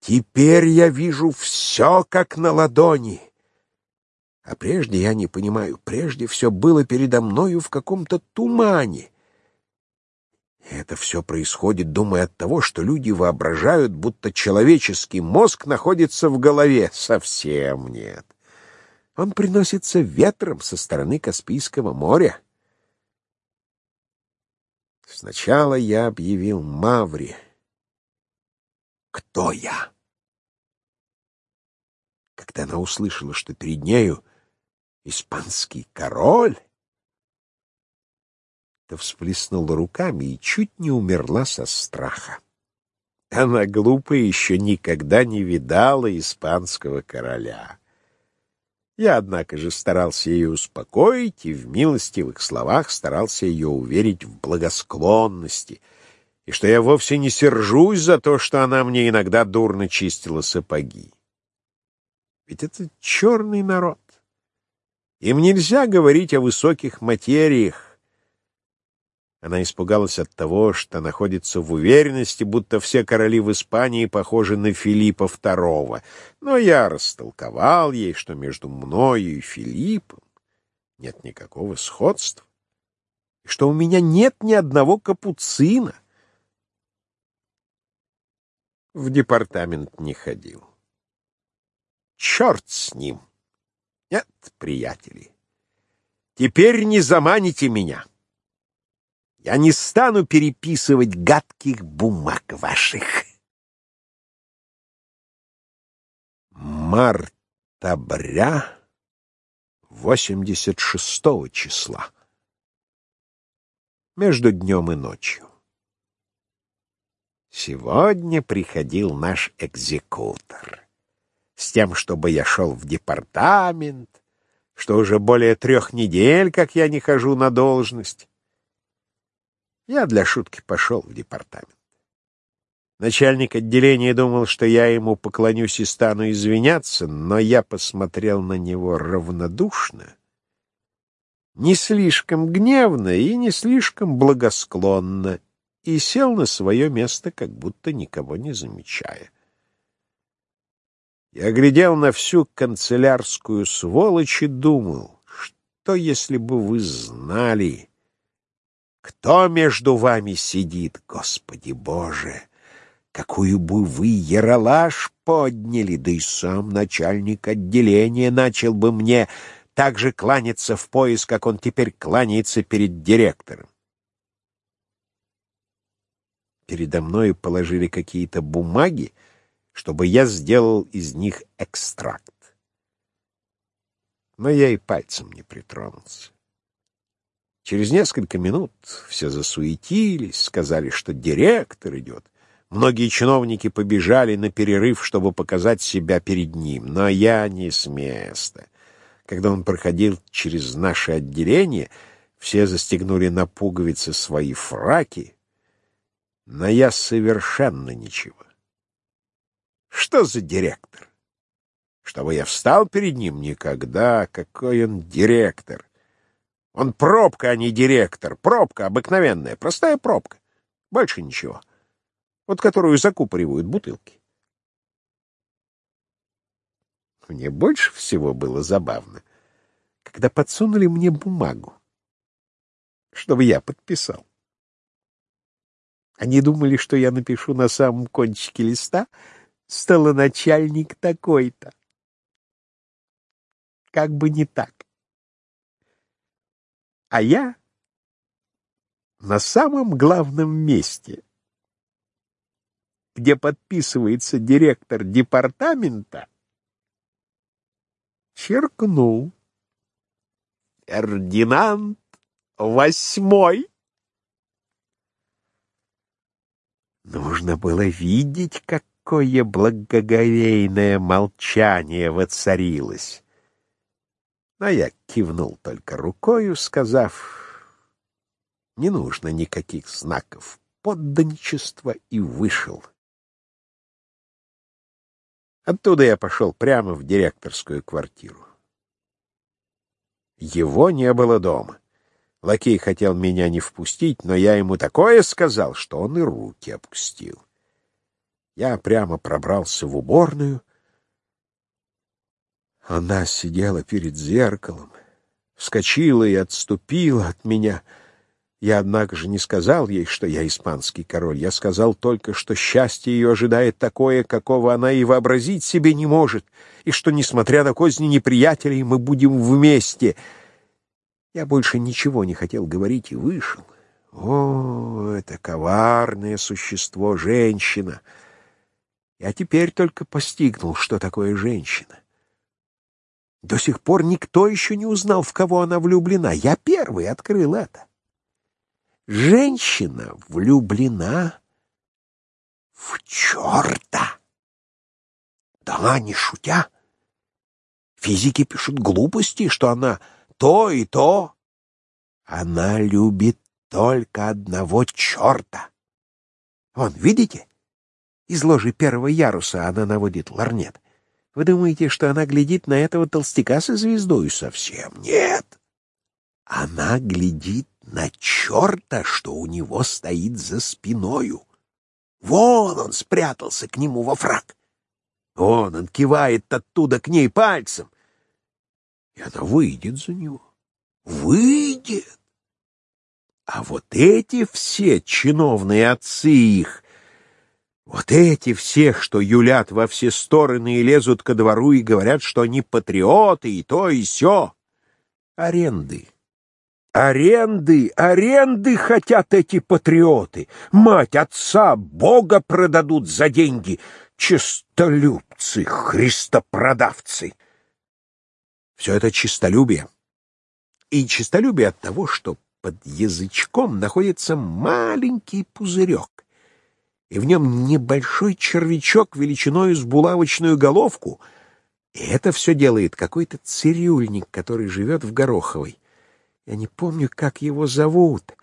Теперь я вижу все, как на ладони. А прежде я не понимаю, прежде все было передо мною в каком-то тумане. Это все происходит, думая от того, что люди воображают, будто человеческий мозг находится в голове. Совсем нет. Он приносится ветром со стороны Каспийского моря. Сначала я объявил Мавре, кто я. Когда она услышала, что перед нею испанский король, то всплеснула руками и чуть не умерла со страха. Она глупая еще никогда не видала испанского короля. Я, однако же, старался ее успокоить и в милостивых словах старался ее уверить в благосклонности, и что я вовсе не сержусь за то, что она мне иногда дурно чистила сапоги. Ведь это черный народ. Им нельзя говорить о высоких материях, она испугалась от того, что находится в уверенности, будто все короли в Испании похожи на Филиппа II. Но я растолковал ей, что между мною и Филиппом нет никакого сходства, и что у меня нет ни одного капуцина. В департамент не ходил. Черт с ним! Нет, приятели, теперь не заманите меня. Я не стану переписывать гадких бумаг ваших. Март-обря 86 числа. Между днем и ночью. Сегодня приходил наш экзекутор. С тем, чтобы я шел в департамент, что уже более трех недель, как я не хожу на должность. Я для шутки пошел в департамент. Начальник отделения думал, что я ему поклонюсь и стану извиняться, но я посмотрел на него равнодушно, не слишком гневно и не слишком благосклонно, и сел на свое место, как будто никого не замечая. Я глядел на всю канцелярскую сволочь и думал, что если бы вы знали кто между вами сидит, Господи Боже? Какую бы вы яролаж подняли, да и сам начальник отделения начал бы мне так же кланяться в пояс, как он теперь кланяется перед директором. Передо мной положили какие-то бумаги, чтобы я сделал из них экстракт. Но я и пальцем не притронулся. Через несколько минут все засуетились, сказали, что директор идет. Многие чиновники побежали на перерыв, чтобы показать себя перед ним, но я не с места. Когда он проходил через наше отделение, все застегнули на пуговицы свои фраки, но я совершенно ничего. Что за директор? Чтобы я встал перед ним? Никогда. Какой он директор? Он пробка, а не директор. Пробка обыкновенная, простая пробка. Больше ничего. Вот которую закупоривают бутылки. Мне больше всего было забавно, когда подсунули мне бумагу, чтобы я подписал. Они думали, что я напишу на самом кончике листа «Столоначальник такой-то». Как бы не так. А я на самом главном месте, где подписывается директор департамента, черкнул «Фердинанд восьмой». Нужно было видеть, какое благоговейное молчание воцарилось. Но я кивнул только рукою, сказав, не нужно никаких знаков подданничества, и вышел. Оттуда я пошел прямо в директорскую квартиру. Его не было дома. Лакей хотел меня не впустить, но я ему такое сказал, что он и руки опустил. Я прямо пробрался в уборную. Она сидела перед зеркалом, вскочила и отступила от меня. Я, однако же, не сказал ей, что я испанский король. Я сказал только, что счастье ее ожидает такое, какого она и вообразить себе не может, и что, несмотря на козни неприятелей, мы будем вместе — я больше ничего не хотел говорить и вышел. О, это коварное существо, женщина! Я теперь только постигнул, что такое женщина. До сих пор никто еще не узнал, в кого она влюблена. Я первый открыл это. Женщина влюблена в черта. Да, не шутя. Физики пишут глупости, что она то и то. Она любит только одного черта. Вон, видите? Из ложи первого яруса она наводит ларнет. Вы думаете, что она глядит на этого толстяка со звездой? Совсем нет. Она глядит на черта, что у него стоит за спиною. Вон он спрятался к нему во фраг. Вон он кивает оттуда к ней пальцем и она выйдет за него. Выйдет! А вот эти все чиновные отцы их, вот эти все, что юлят во все стороны и лезут ко двору и говорят, что они патриоты и то и сё, аренды. Аренды, аренды хотят эти патриоты. Мать, отца, Бога продадут за деньги. Честолюбцы, христопродавцы. Все это чистолюбие. И чистолюбие от того, что под язычком находится маленький пузырек, и в нем небольшой червячок величиной с булавочную головку, и это все делает какой-то цирюльник, который живет в Гороховой. Я не помню, как его зовут,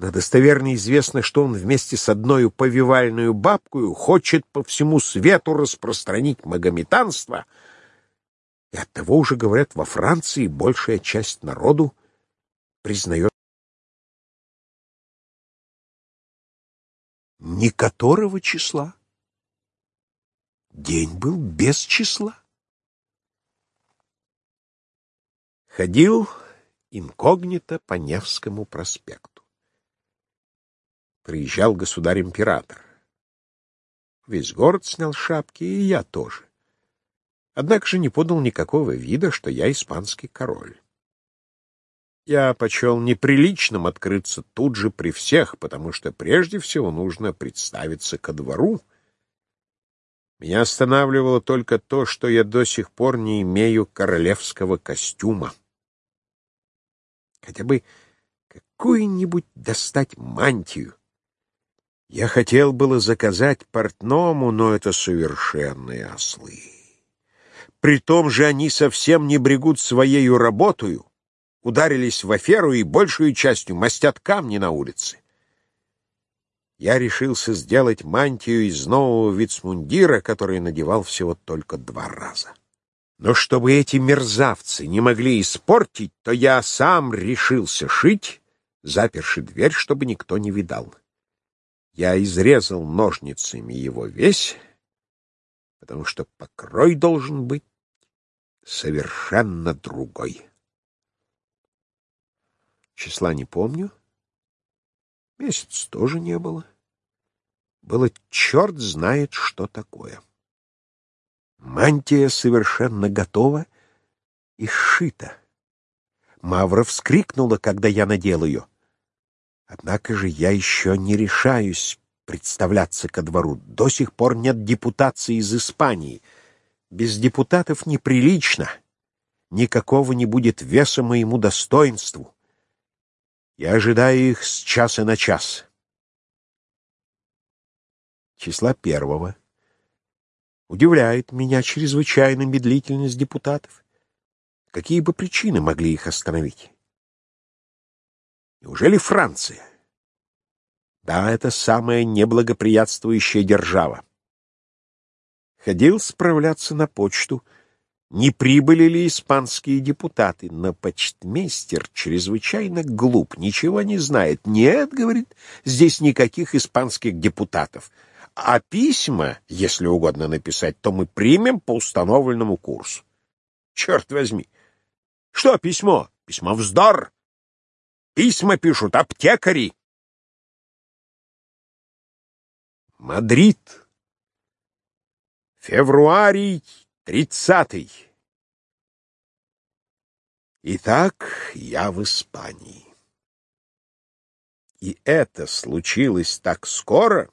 но достоверно известно, что он вместе с одной повивальную бабкою хочет по всему свету распространить магометанство — и оттого уже, говорят, во Франции большая часть народу признает ни которого числа. День был без числа. Ходил инкогнито по Невскому проспекту. Приезжал государь-император. Весь город снял шапки, и я тоже однако же не подал никакого вида, что я испанский король. Я почел неприличным открыться тут же при всех, потому что прежде всего нужно представиться ко двору. Меня останавливало только то, что я до сих пор не имею королевского костюма. Хотя бы какую-нибудь достать мантию. Я хотел было заказать портному, но это совершенные ослы. При том же они совсем не брегут своею работою, ударились в аферу и большую частью мастят камни на улице. Я решился сделать мантию из нового вицмундира, который надевал всего только два раза. Но чтобы эти мерзавцы не могли испортить, то я сам решился шить, заперши дверь, чтобы никто не видал. Я изрезал ножницами его весь, потому что покрой должен быть совершенно другой. Числа не помню. Месяц тоже не было. Было черт знает, что такое. Мантия совершенно готова и сшита. Мавра вскрикнула, когда я надел ее. Однако же я еще не решаюсь представляться ко двору. До сих пор нет депутации из Испании. Без депутатов неприлично. Никакого не будет веса моему достоинству. Я ожидаю их с часа на час. Числа первого. Удивляет меня чрезвычайно медлительность депутатов. Какие бы причины могли их остановить? Неужели Франция? Да, это самая неблагоприятствующая держава. Ходил справляться на почту — не прибыли ли испанские депутаты, но почтмейстер чрезвычайно глуп, ничего не знает. Нет, говорит, здесь никаких испанских депутатов. А письма, если угодно написать, то мы примем по установленному курсу. Черт возьми! Что письмо? Письмо вздор! Письма пишут аптекари. Мадрид. Февруарий Тридцатый. Итак, я в Испании. И это случилось так скоро,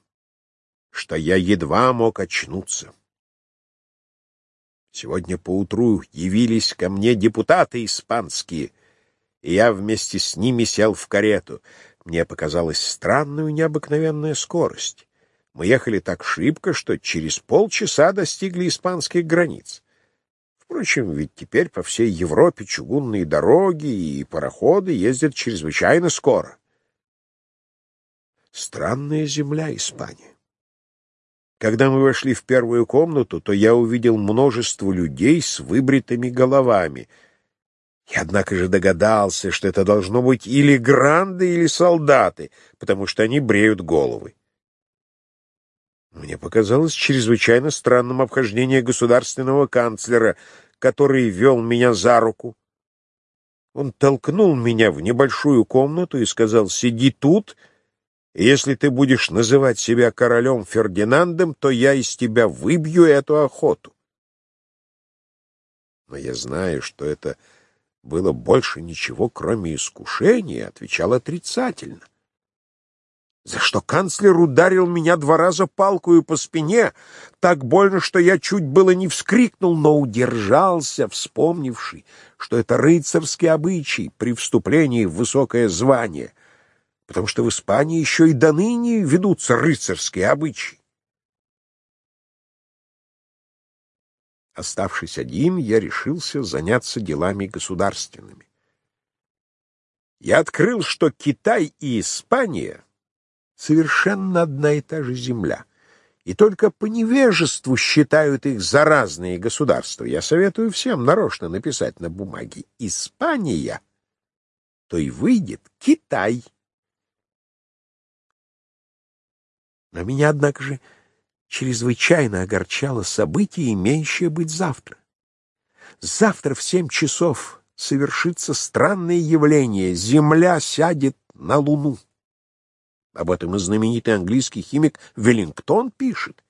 что я едва мог очнуться. Сегодня поутру явились ко мне депутаты испанские, и я вместе с ними сел в карету. Мне показалась странную необыкновенная скорость. Мы ехали так шибко, что через полчаса достигли испанских границ. Впрочем, ведь теперь по всей Европе чугунные дороги и пароходы ездят чрезвычайно скоро. Странная земля Испания. Когда мы вошли в первую комнату, то я увидел множество людей с выбритыми головами. Я, однако же, догадался, что это должно быть или гранды, или солдаты, потому что они бреют головы. Мне показалось чрезвычайно странным обхождение государственного канцлера, который вел меня за руку. Он толкнул меня в небольшую комнату и сказал, «Сиди тут, если ты будешь называть себя королем Фердинандом, то я из тебя выбью эту охоту». Но я знаю, что это было больше ничего, кроме искушения, отвечал отрицательно за что канцлер ударил меня два раза палкою по спине, так больно, что я чуть было не вскрикнул, но удержался, вспомнивший, что это рыцарский обычай при вступлении в высокое звание, потому что в Испании еще и до ныне ведутся рыцарские обычаи. Оставшись один, я решился заняться делами государственными. Я открыл, что Китай и Испания — совершенно одна и та же земля. И только по невежеству считают их за разные государства. Я советую всем нарочно написать на бумаге «Испания», то и выйдет Китай. Но меня, однако же, чрезвычайно огорчало событие, имеющее быть завтра. Завтра в семь часов совершится странное явление. Земля сядет на Луну. Об этом и знаменитый английский химик Веллингтон пишет.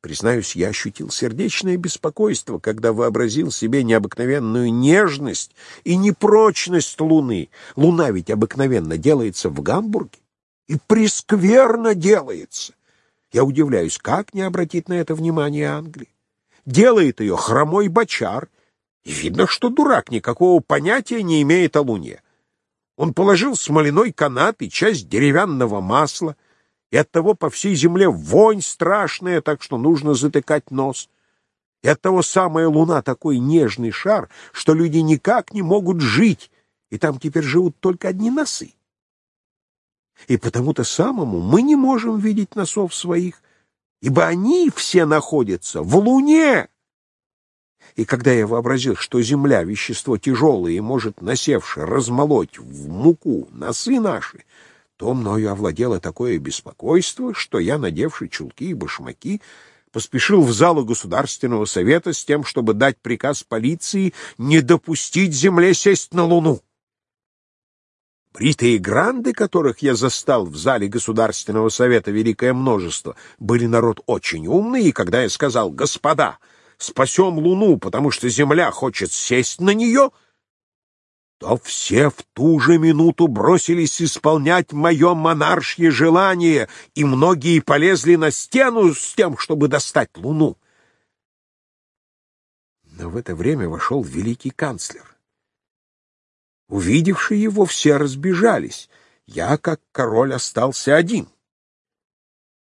Признаюсь, я ощутил сердечное беспокойство, когда вообразил себе необыкновенную нежность и непрочность Луны. Луна ведь обыкновенно делается в Гамбурге и прескверно делается. Я удивляюсь, как не обратить на это внимание Англии. Делает ее хромой бочар, и видно, что дурак никакого понятия не имеет о Луне. Он положил смоляной канат и часть деревянного масла — и оттого по всей земле вонь страшная, так что нужно затыкать нос. И оттого самая луна такой нежный шар, что люди никак не могут жить, и там теперь живут только одни носы. И потому-то самому мы не можем видеть носов своих, ибо они все находятся в луне. И когда я вообразил, что земля — вещество тяжелое и может, насевши, размолоть в муку носы наши, то мною овладело такое беспокойство, что я, надевший чулки и башмаки, поспешил в залу Государственного совета с тем, чтобы дать приказ полиции не допустить земле сесть на Луну. Бритые гранды, которых я застал в зале Государственного совета великое множество, были народ очень умный, и когда я сказал «Господа, спасем Луну, потому что Земля хочет сесть на нее», — то все в ту же минуту бросились исполнять мое монаршье желание, и многие полезли на стену с тем, чтобы достать луну. Но в это время вошел великий канцлер. Увидевши его, все разбежались. Я, как король, остался один.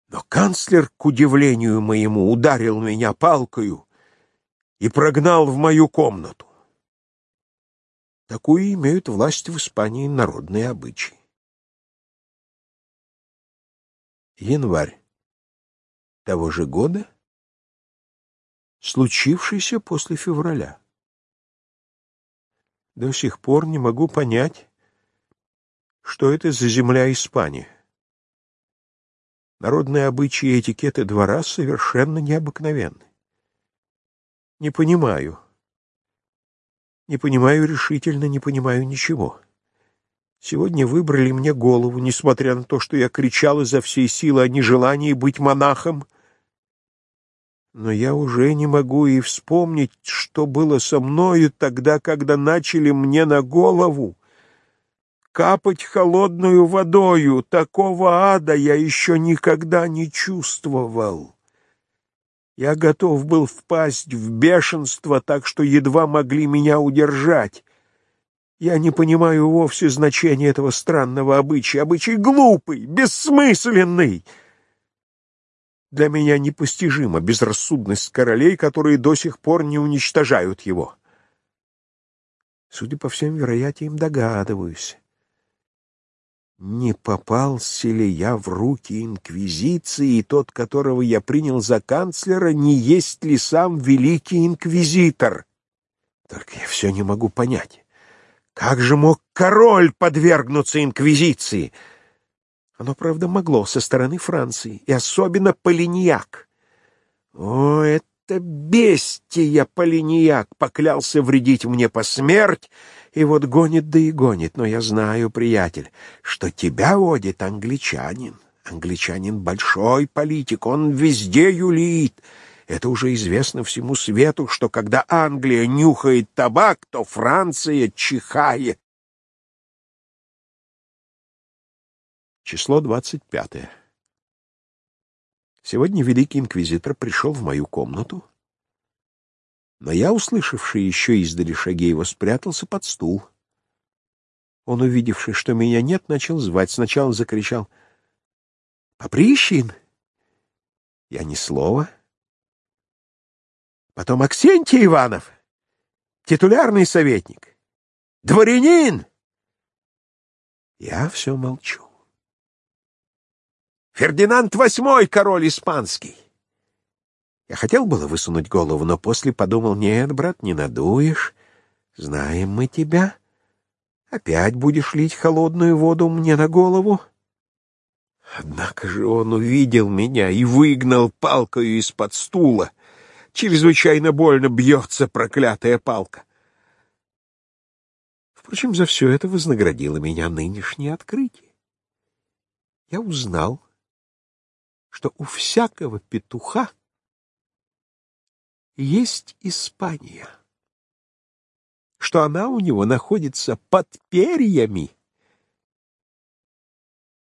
Но канцлер, к удивлению моему, ударил меня палкою и прогнал в мою комнату. Такую имеют власть в Испании народные обычаи. Январь того же года, случившийся после февраля. До сих пор не могу понять, что это за земля Испания. Народные обычаи и этикеты двора совершенно необыкновенны. Не понимаю, не понимаю решительно, не понимаю ничего. Сегодня выбрали мне голову, несмотря на то, что я кричал изо всей силы о нежелании быть монахом. Но я уже не могу и вспомнить, что было со мною тогда, когда начали мне на голову капать холодную водою. Такого ада я еще никогда не чувствовал. Я готов был впасть в бешенство, так что едва могли меня удержать. Я не понимаю вовсе значения этого странного обычая. Обычай глупый, бессмысленный. Для меня непостижима безрассудность королей, которые до сих пор не уничтожают его. Судя по всем вероятиям, догадываюсь. Не попался ли я в руки инквизиции, и тот, которого я принял за канцлера, не есть ли сам великий инквизитор? Только я все не могу понять. Как же мог король подвергнуться инквизиции? Оно, правда, могло со стороны Франции, и особенно Полиньяк. О, это бестия Полиньяк поклялся вредить мне по смерть, и вот гонит да и гонит, но я знаю, приятель, что тебя водит англичанин. Англичанин большой политик, он везде юлит. Это уже известно всему свету, что когда Англия нюхает табак, то Франция чихает. Число двадцать пятое. Сегодня великий инквизитор пришел в мою комнату, но я, услышавший еще издали шаги его, спрятался под стул. Он, увидевший, что меня нет, начал звать. Сначала закричал «Поприщин!» Я ни слова. Потом Аксентий Иванов, титулярный советник. «Дворянин!» Я все молчу. Фердинанд VIII, король испанский. Я хотел было высунуть голову, но после подумал, нет, брат, не надуешь. Знаем мы тебя. Опять будешь лить холодную воду мне на голову. Однако же он увидел меня и выгнал палкою из-под стула. Чрезвычайно больно бьется проклятая палка. Впрочем, за все это вознаградило меня нынешнее открытие. Я узнал, что у всякого петуха есть Испания, что она у него находится под перьями.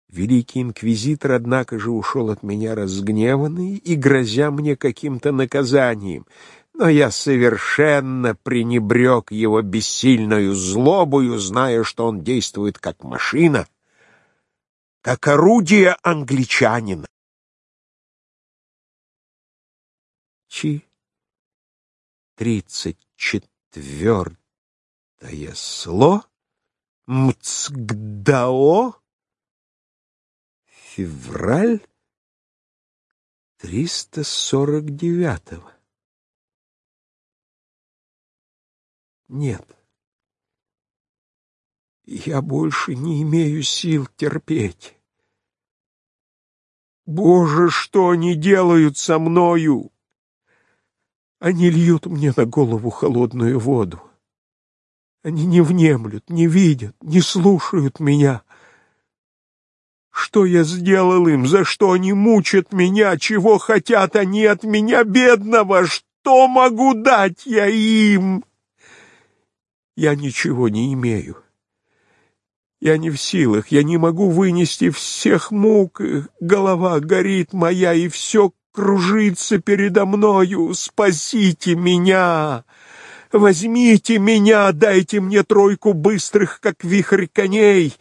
Великий инквизитор, однако же, ушел от меня разгневанный и грозя мне каким-то наказанием, но я совершенно пренебрег его бессильную злобою, зная, что он действует как машина, как орудие англичанина. Чи тридцать четвертое сло Мцгдао февраль триста сорок девятого. Нет. Я больше не имею сил терпеть. Боже, что они делают со мною? Они льют мне на голову холодную воду. Они не внемлют, не видят, не слушают меня. Что я сделал им? За что они мучат меня? Чего хотят они от меня, бедного? Что могу дать я им? Я ничего не имею. Я не в силах, я не могу вынести всех мук, голова горит моя, и все кружится передо мною. Спасите меня! Возьмите меня, дайте мне тройку быстрых, как вихрь коней.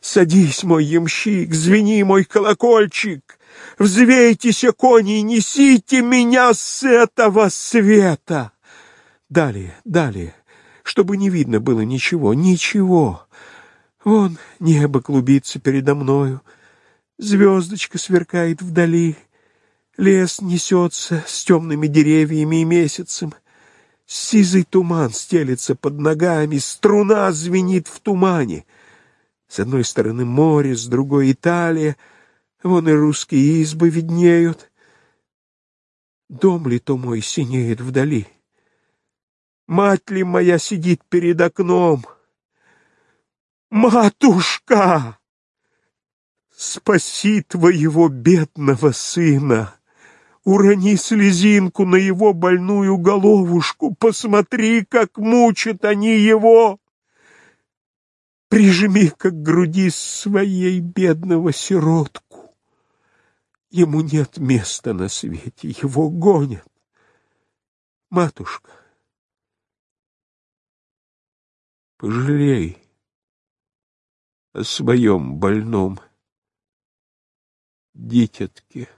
Садись, мой ямщик, звени мой колокольчик. Взвейтесь, кони, несите меня с этого света. Далее, далее, чтобы не видно было ничего, ничего. Вон небо клубится передо мною, звездочка сверкает вдали, лес несется с темными деревьями и месяцем, сизый туман стелется под ногами, струна звенит в тумане. С одной стороны море, с другой Италия, вон и русские избы виднеют. Дом ли то мой синеет вдали? Мать ли моя сидит перед окном? Матушка! Спаси твоего бедного сына! Урони слезинку на его больную головушку, посмотри, как мучат они его! Прижми к груди своей бедного сиротку. Ему нет места на свете, его гонят. Матушка, Пожалей о своем больном дитятке.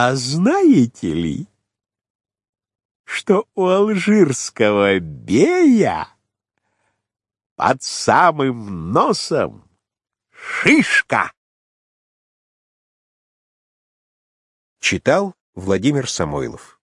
А знаете ли, что у алжирского бея под самым носом шишка? Читал Владимир Самойлов